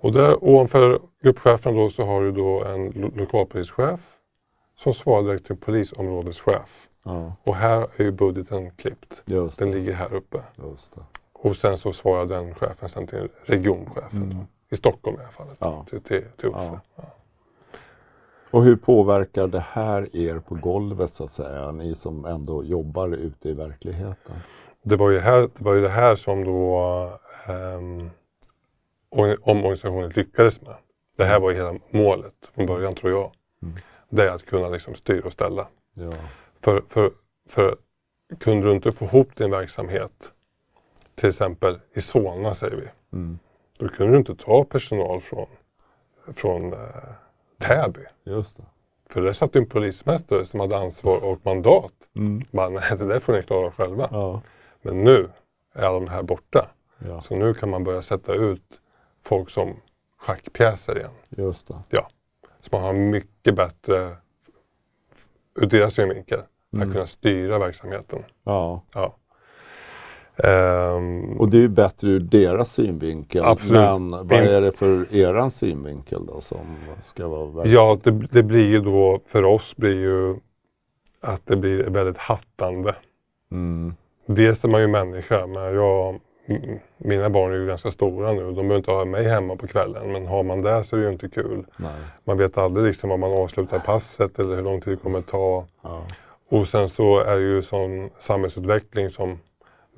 [SPEAKER 1] Och där ovanför gruppchefen då så har du då en lo- lokalpolischef som svarar direkt till polisområdeschef.
[SPEAKER 2] Ja.
[SPEAKER 1] Och här är ju budgeten klippt.
[SPEAKER 2] Just
[SPEAKER 1] Den
[SPEAKER 2] det.
[SPEAKER 1] ligger här uppe. Och sen så svarar den chefen sen till regionchefen.
[SPEAKER 2] Mm.
[SPEAKER 1] I Stockholm i alla fall.
[SPEAKER 2] Ja.
[SPEAKER 1] Till, till, till Uffe.
[SPEAKER 2] Ja.
[SPEAKER 1] Ja.
[SPEAKER 2] Och hur påverkar det här er på golvet så att säga? Ni som ändå jobbar ute i verkligheten.
[SPEAKER 1] Det, var ju här, det var ju det här som då um, omorganisationen lyckades med. Det här var ju hela målet från början tror jag.
[SPEAKER 2] Mm.
[SPEAKER 1] Det är att kunna liksom styra och ställa.
[SPEAKER 2] Ja.
[SPEAKER 1] För, för, för kunde du inte få ihop din verksamhet, till exempel i Solna säger vi,
[SPEAKER 2] Mm.
[SPEAKER 1] då kunde du inte ta personal från, från eh, Täby.
[SPEAKER 2] Just det.
[SPEAKER 1] För där satt en polismästare som hade ansvar och mandat.
[SPEAKER 2] Mm.
[SPEAKER 1] Bara, nej, det där får ni klara själva.
[SPEAKER 2] Ja.
[SPEAKER 1] Men nu är alla de här borta.
[SPEAKER 2] ja,
[SPEAKER 1] Så nu kan man börja sätta ut folk som schackpjäser igen.
[SPEAKER 2] just det.
[SPEAKER 1] Så man har mycket bättre, ur deras synvinkel,
[SPEAKER 2] Mm.
[SPEAKER 1] att kunna styra verksamheten.
[SPEAKER 2] Ja.
[SPEAKER 1] Ja. Ehm,
[SPEAKER 2] Och det är ju bättre ur deras synvinkel.
[SPEAKER 1] Absolut.
[SPEAKER 2] Men vad är det för eran synvinkel då som ska vara verklig?
[SPEAKER 1] ja, det, det blir ju då, för oss blir ju att det blir väldigt hattande.
[SPEAKER 2] Mm.
[SPEAKER 1] Dels är man ju människa, men jag, mina barn är ju ganska stora nu. De behöver inte ha mig hemma på kvällen. Men har man det så är det ju inte kul.
[SPEAKER 2] Nej.
[SPEAKER 1] Man vet aldrig liksom om man avslutar passet eller hur lång tid det kommer ta.
[SPEAKER 2] Ja.
[SPEAKER 1] Och sen så är det ju sån samhällsutveckling som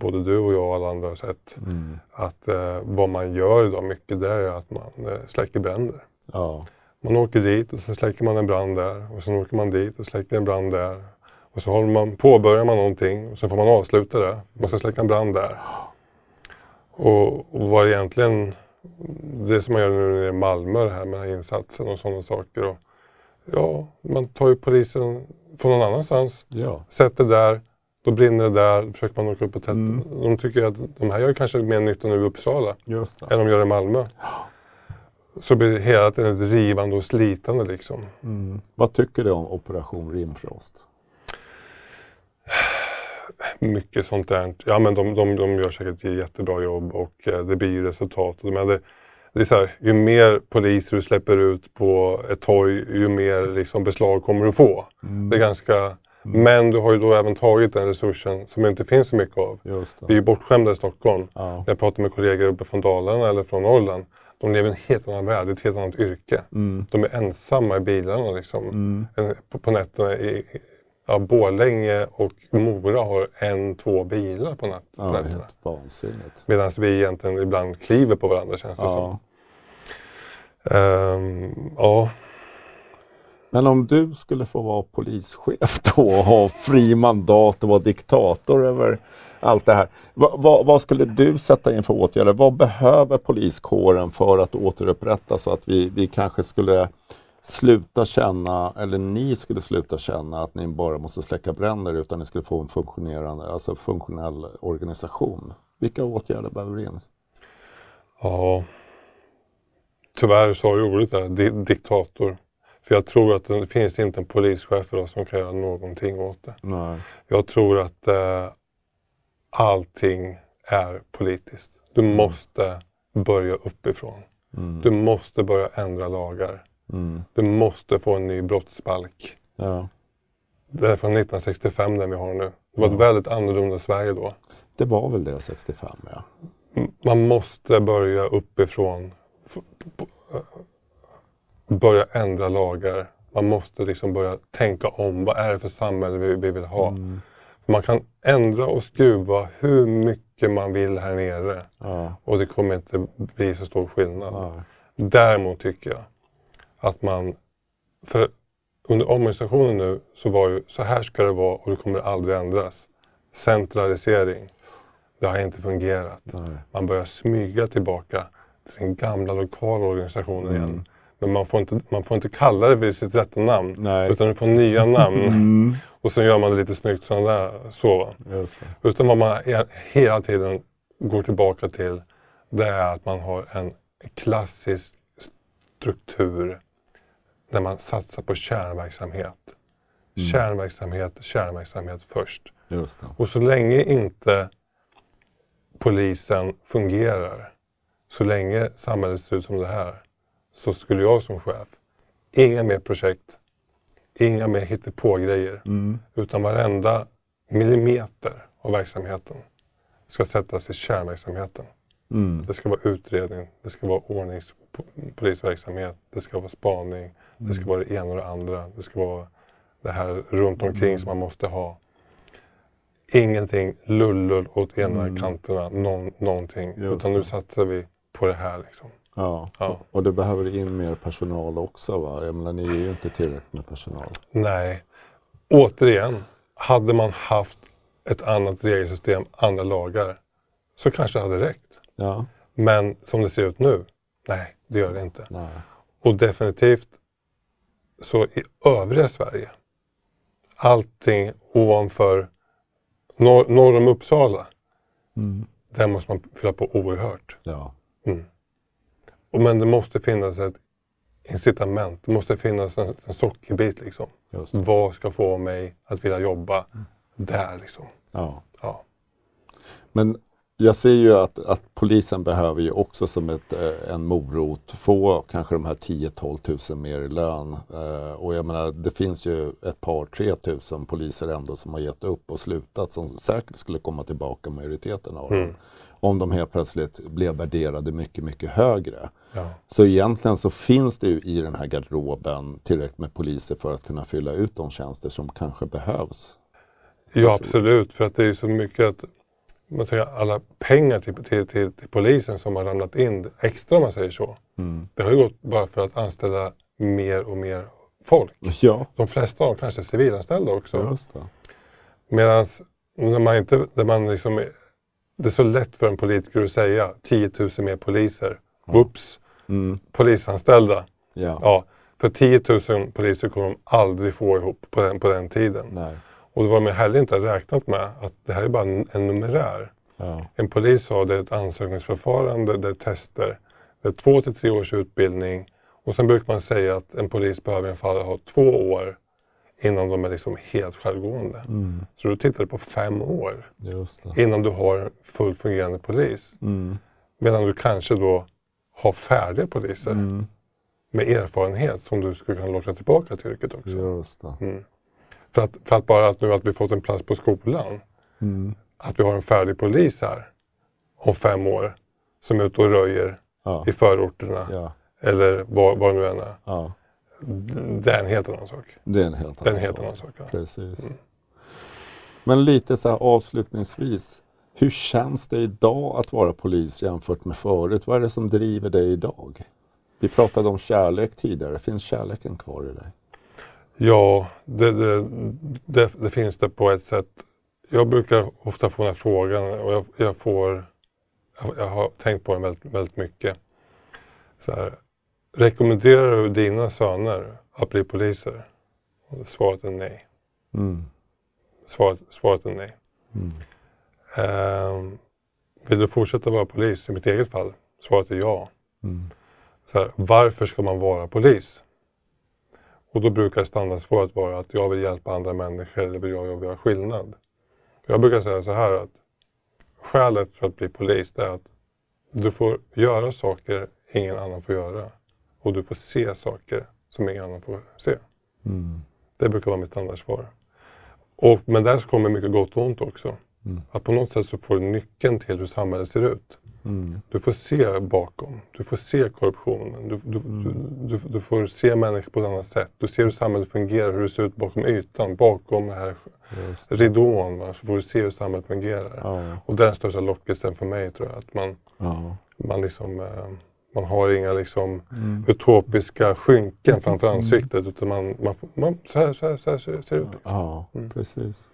[SPEAKER 1] både du och jag och alla andra har sett.
[SPEAKER 2] Mm.
[SPEAKER 1] Att eh, vad man gör idag mycket det är att man eh, släcker bränder.
[SPEAKER 2] Ja.
[SPEAKER 1] Man åker dit och så släcker man en brand där och sen åker man dit och släcker en brand där. Och så håller man, påbörjar man någonting och sen får man avsluta det. Man ska släcka en brand där. Och, och vad egentligen, det som man gör nu i Malmö det här med den här insatsen och sådana saker. Och, ja, man tar ju polisen från någon annanstans,
[SPEAKER 2] ja.
[SPEAKER 1] sätter där, då brinner det där, då försöker man åka upp och täta.
[SPEAKER 2] Mm.
[SPEAKER 1] De tycker att de här gör kanske mer nytta nu i Uppsala än de gör i Malmö. Så blir det hela tiden ett rivande och slitande liksom.
[SPEAKER 2] Mm. Vad tycker du om Operation Rimfrost?
[SPEAKER 1] Mycket sånt där. Ja men de, de, de gör säkert ett jättebra jobb och eh, det blir ju resultat. Men det, det är så här, ju mer poliser du släpper ut på ett torg, ju mer liksom, beslag kommer du få. Det är ganska... Men du har ju då även tagit den resursen som det inte finns så mycket av. Vi är ju bortskämda i Stockholm.
[SPEAKER 2] Ja.
[SPEAKER 1] Jag pratar med kollegor uppe från Dalarna eller från Norrland. De lever i en helt annan värld, ett helt annat yrke.
[SPEAKER 2] Mm.
[SPEAKER 1] De är ensamma i bilarna liksom.
[SPEAKER 2] Mm.
[SPEAKER 1] En- På, på nätterna. I, ja, Borlänge och Mora har en, två bilar på, natt,
[SPEAKER 2] Ja,
[SPEAKER 1] nätterna.
[SPEAKER 2] helt vansinnigt.
[SPEAKER 1] Medan vi egentligen ibland kliver på varandra känns det som.
[SPEAKER 2] Ja.
[SPEAKER 1] Ehm, ja.
[SPEAKER 2] Men om du skulle få vara polischef då och ha fri mandat och vara diktator över allt det här. Va, va, vad skulle du sätta in för åtgärder? Vad behöver poliskåren för att återupprätta så att vi, vi kanske skulle sluta känna, eller ni skulle sluta känna att ni bara måste släcka bränder utan ni skulle få en funktionerande, alltså funktionell organisation. Vilka åtgärder behöver vi in?
[SPEAKER 1] ja. Tyvärr så har du ordet där, di diktator. För jag tror att det finns inte en polischef idag som kan göra någonting åt det.
[SPEAKER 2] Nej.
[SPEAKER 1] Jag tror att eh, allting är politiskt. Du måste börja uppifrån.
[SPEAKER 2] Mm.
[SPEAKER 1] Du måste börja ändra lagar.
[SPEAKER 2] Mm.
[SPEAKER 1] Du måste få en ny brottsbalk.
[SPEAKER 2] Ja.
[SPEAKER 1] Det är från 1965 den vi har nu. Det var ett väldigt annorlunda Sverige då.
[SPEAKER 2] Det var väl det 65 ja.
[SPEAKER 1] Man måste börja uppifrån. Eh, Börja ändra lagar. Man måste liksom börja tänka om. Vad är det för samhälle vi, vi vill ha?
[SPEAKER 2] Mm.
[SPEAKER 1] Man kan ändra och skruva hur mycket man vill här nere.
[SPEAKER 2] Ja.
[SPEAKER 1] Och det kommer inte bli så stor skillnad.
[SPEAKER 2] Ja.
[SPEAKER 1] Däremot tycker jag att man, för under omorganisationen nu så var ju så här ska det vara och det kommer aldrig ändras. Centralisering, det har inte fungerat.
[SPEAKER 2] Nej.
[SPEAKER 1] Man börjar smyga tillbaka till den gamla lokala organisationen
[SPEAKER 2] Mm.
[SPEAKER 1] igen. Men man får, inte, man får inte kalla det vid sitt rätta namn.
[SPEAKER 2] Nej.
[SPEAKER 1] Utan du får nya namn.
[SPEAKER 2] Mm.
[SPEAKER 1] Och sen gör man det lite snyggt sådär, där, så. Utan vad man he- hela tiden går tillbaka till det är att man har en klassisk struktur där man satsar på kärnverksamhet. Kärnverksamhet, kärnverksamhet först. Och så länge inte polisen fungerar, så länge samhället ser ut som det här, så skulle jag som chef, inga mer projekt, inga mer hittepågrejer,
[SPEAKER 2] Mm.
[SPEAKER 1] utan varenda millimeter av verksamheten ska sättas i kärnverksamheten.
[SPEAKER 2] Mm.
[SPEAKER 1] Det ska vara utredning, det ska vara ordningspolisverksamhet, det ska vara spaning, det ska vara det ena och det andra. Det ska vara det här runt omkring som man måste ha. Ingenting lullull åt ena
[SPEAKER 2] Mm.
[SPEAKER 1] kanterna, någon, någonting.
[SPEAKER 2] Just
[SPEAKER 1] utan nu satsar vi på det här. Liksom.
[SPEAKER 2] Ja.
[SPEAKER 1] Ja.
[SPEAKER 2] och det behöver in mer personal också va? Jag menar, ni är ju inte tillräckligt med personal.
[SPEAKER 1] Nej, återigen, hade man haft ett annat regelsystem, andra lagar, så kanske det hade räckt.
[SPEAKER 2] Ja.
[SPEAKER 1] Men som det ser ut nu, nej, det gör det inte.
[SPEAKER 2] Nej.
[SPEAKER 1] Och definitivt så i övriga Sverige, allting ovanför norr, norr om Uppsala,
[SPEAKER 2] Mm.
[SPEAKER 1] där måste man fylla på oerhört.
[SPEAKER 2] Ja.
[SPEAKER 1] Mm. Och Men det måste finnas ett incitament, det måste finnas en, en sockerbit liksom. Vad ska få mig att vilja jobba där liksom?
[SPEAKER 2] Ja.
[SPEAKER 1] Ja.
[SPEAKER 2] Men jag ser ju att, att polisen behöver ju också som ett, eh, en morot få kanske de här 10-12 tusen mer i lön. Eh, och jag menar, det finns ju ett par, tre tusen poliser ändå som har gett upp och slutat som säkert skulle komma tillbaka majoriteten av dem.
[SPEAKER 1] Mm.
[SPEAKER 2] Om de helt plötsligt blev värderade mycket, mycket högre.
[SPEAKER 1] Ja.
[SPEAKER 2] Så egentligen så finns det ju i den här garderoben tillräckligt med poliser för att kunna fylla ut de tjänster som kanske behövs.
[SPEAKER 1] Ja, absolut. För att det är så mycket att man säger, alla pengar till, till, till, till polisen som har ramlat in extra om man säger så.
[SPEAKER 2] Mm.
[SPEAKER 1] Det har ju gått bara för att anställa mer och mer folk.
[SPEAKER 2] Ja,
[SPEAKER 1] De flesta av dem kanske är civilanställda också. Medan när man inte, när man liksom, det är så lätt för en politiker att säga 10 000 mer poliser. Whoops,
[SPEAKER 2] Mm.
[SPEAKER 1] polisanställda.
[SPEAKER 2] Ja.
[SPEAKER 1] Ja, för 10 000 poliser kommer de aldrig få ihop på den, på den tiden.
[SPEAKER 2] Nej.
[SPEAKER 1] Och det var man heller inte räknat med att det här är bara en, en numerär.
[SPEAKER 2] Ja.
[SPEAKER 1] En polis har det ett ansökningsförfarande, det är tester. Det är två till tre års utbildning. Och sen brukar man säga att en polis behöver i alla fall ha två år innan de är liksom helt självgående.
[SPEAKER 2] Mm.
[SPEAKER 1] Så du tittar på fem år innan du har fullt fungerande polis.
[SPEAKER 2] Mm.
[SPEAKER 1] Medan du kanske då har färdiga poliser
[SPEAKER 2] Mm.
[SPEAKER 1] med erfarenhet som du skulle kunna locka tillbaka till yrket också. Mm. För, att, för att bara att nu att vi fått en plats på skolan,
[SPEAKER 2] Mm.
[SPEAKER 1] att vi har en färdig polis här om fem år som är ute och röjer
[SPEAKER 2] Ja.
[SPEAKER 1] i förorterna
[SPEAKER 2] Ja.
[SPEAKER 1] eller vad det nu än är.
[SPEAKER 2] ja,
[SPEAKER 1] Det är en helt annan sak.
[SPEAKER 2] det är en helt annan
[SPEAKER 1] en helt annan sak. Ja.
[SPEAKER 2] Precis. Men lite så här avslutningsvis. Hur känns det idag att vara polis jämfört med förut? Vad är det som driver dig idag? Vi pratade om kärlek tidigare. Finns kärleken kvar i dig?
[SPEAKER 1] Ja, det, det, det, det finns det på ett sätt. Jag brukar ofta få den här frågan och jag, jag får, jag, jag har tänkt på den väldigt, väldigt mycket. Så här, rekommenderar du dina söner att bli poliser? Svaret är nej.
[SPEAKER 2] Mm.
[SPEAKER 1] Svaret, svaret är nej.
[SPEAKER 2] Mm.
[SPEAKER 1] Ehm, vill du fortsätta vara polis? I mitt eget fall, svaret är ja.
[SPEAKER 2] Mm.
[SPEAKER 1] Så här, varför ska man vara polis? Och då brukar standardsvaret vara att jag vill hjälpa andra människor eller vill jag jag vill göra skillnad. Jag brukar säga så här att skälet för att bli polis är att du får göra saker ingen annan får göra. Och du får se saker som ingen annan får se.
[SPEAKER 2] Mm.
[SPEAKER 1] Det brukar vara mitt standardsvar. Och, men där så kommer mycket gott och ont också.
[SPEAKER 2] Mm.
[SPEAKER 1] Att på något sätt så får du nyckeln till hur samhället ser ut.
[SPEAKER 2] Mm.
[SPEAKER 1] Du får se bakom. Du får se korruptionen. Du, du, du, du, du får se människor på ett annat sätt. Du ser hur samhället fungerar, hur det ser ut bakom ytan, bakom den här
[SPEAKER 2] Just
[SPEAKER 1] ridån. Va? Så får du se hur samhället fungerar.
[SPEAKER 2] Ja.
[SPEAKER 1] Och det är den största lockelsen för mig tror jag. Att man,
[SPEAKER 2] Ja.
[SPEAKER 1] man, liksom, eh, man har inga liksom,
[SPEAKER 2] Mm.
[SPEAKER 1] utopiska skynken framför ansiktet. Utan man, man, man, så, här, så, här, så här ser ser det ut. Liksom.
[SPEAKER 2] Ja,
[SPEAKER 1] Mm.
[SPEAKER 2] precis.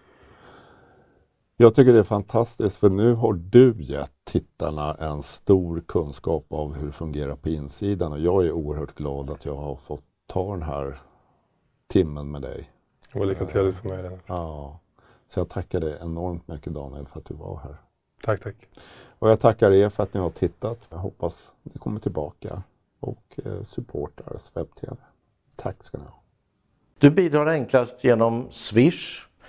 [SPEAKER 2] Jag tycker det är fantastiskt för nu har du gett tittarna en stor kunskap av hur det fungerar på insidan och jag är oerhört glad att jag har fått ta den här timmen med dig.
[SPEAKER 1] Det var lika trevligt för mig.
[SPEAKER 2] Ja. Så jag tackar dig enormt mycket Daniel för att du var här.
[SPEAKER 1] Tack, tack.
[SPEAKER 2] Och jag tackar er för att ni har tittat. Jag hoppas ni kommer tillbaka och eh, supportar Webb-TV. Tack ska ni ha.
[SPEAKER 3] Du bidrar enklast genom Swish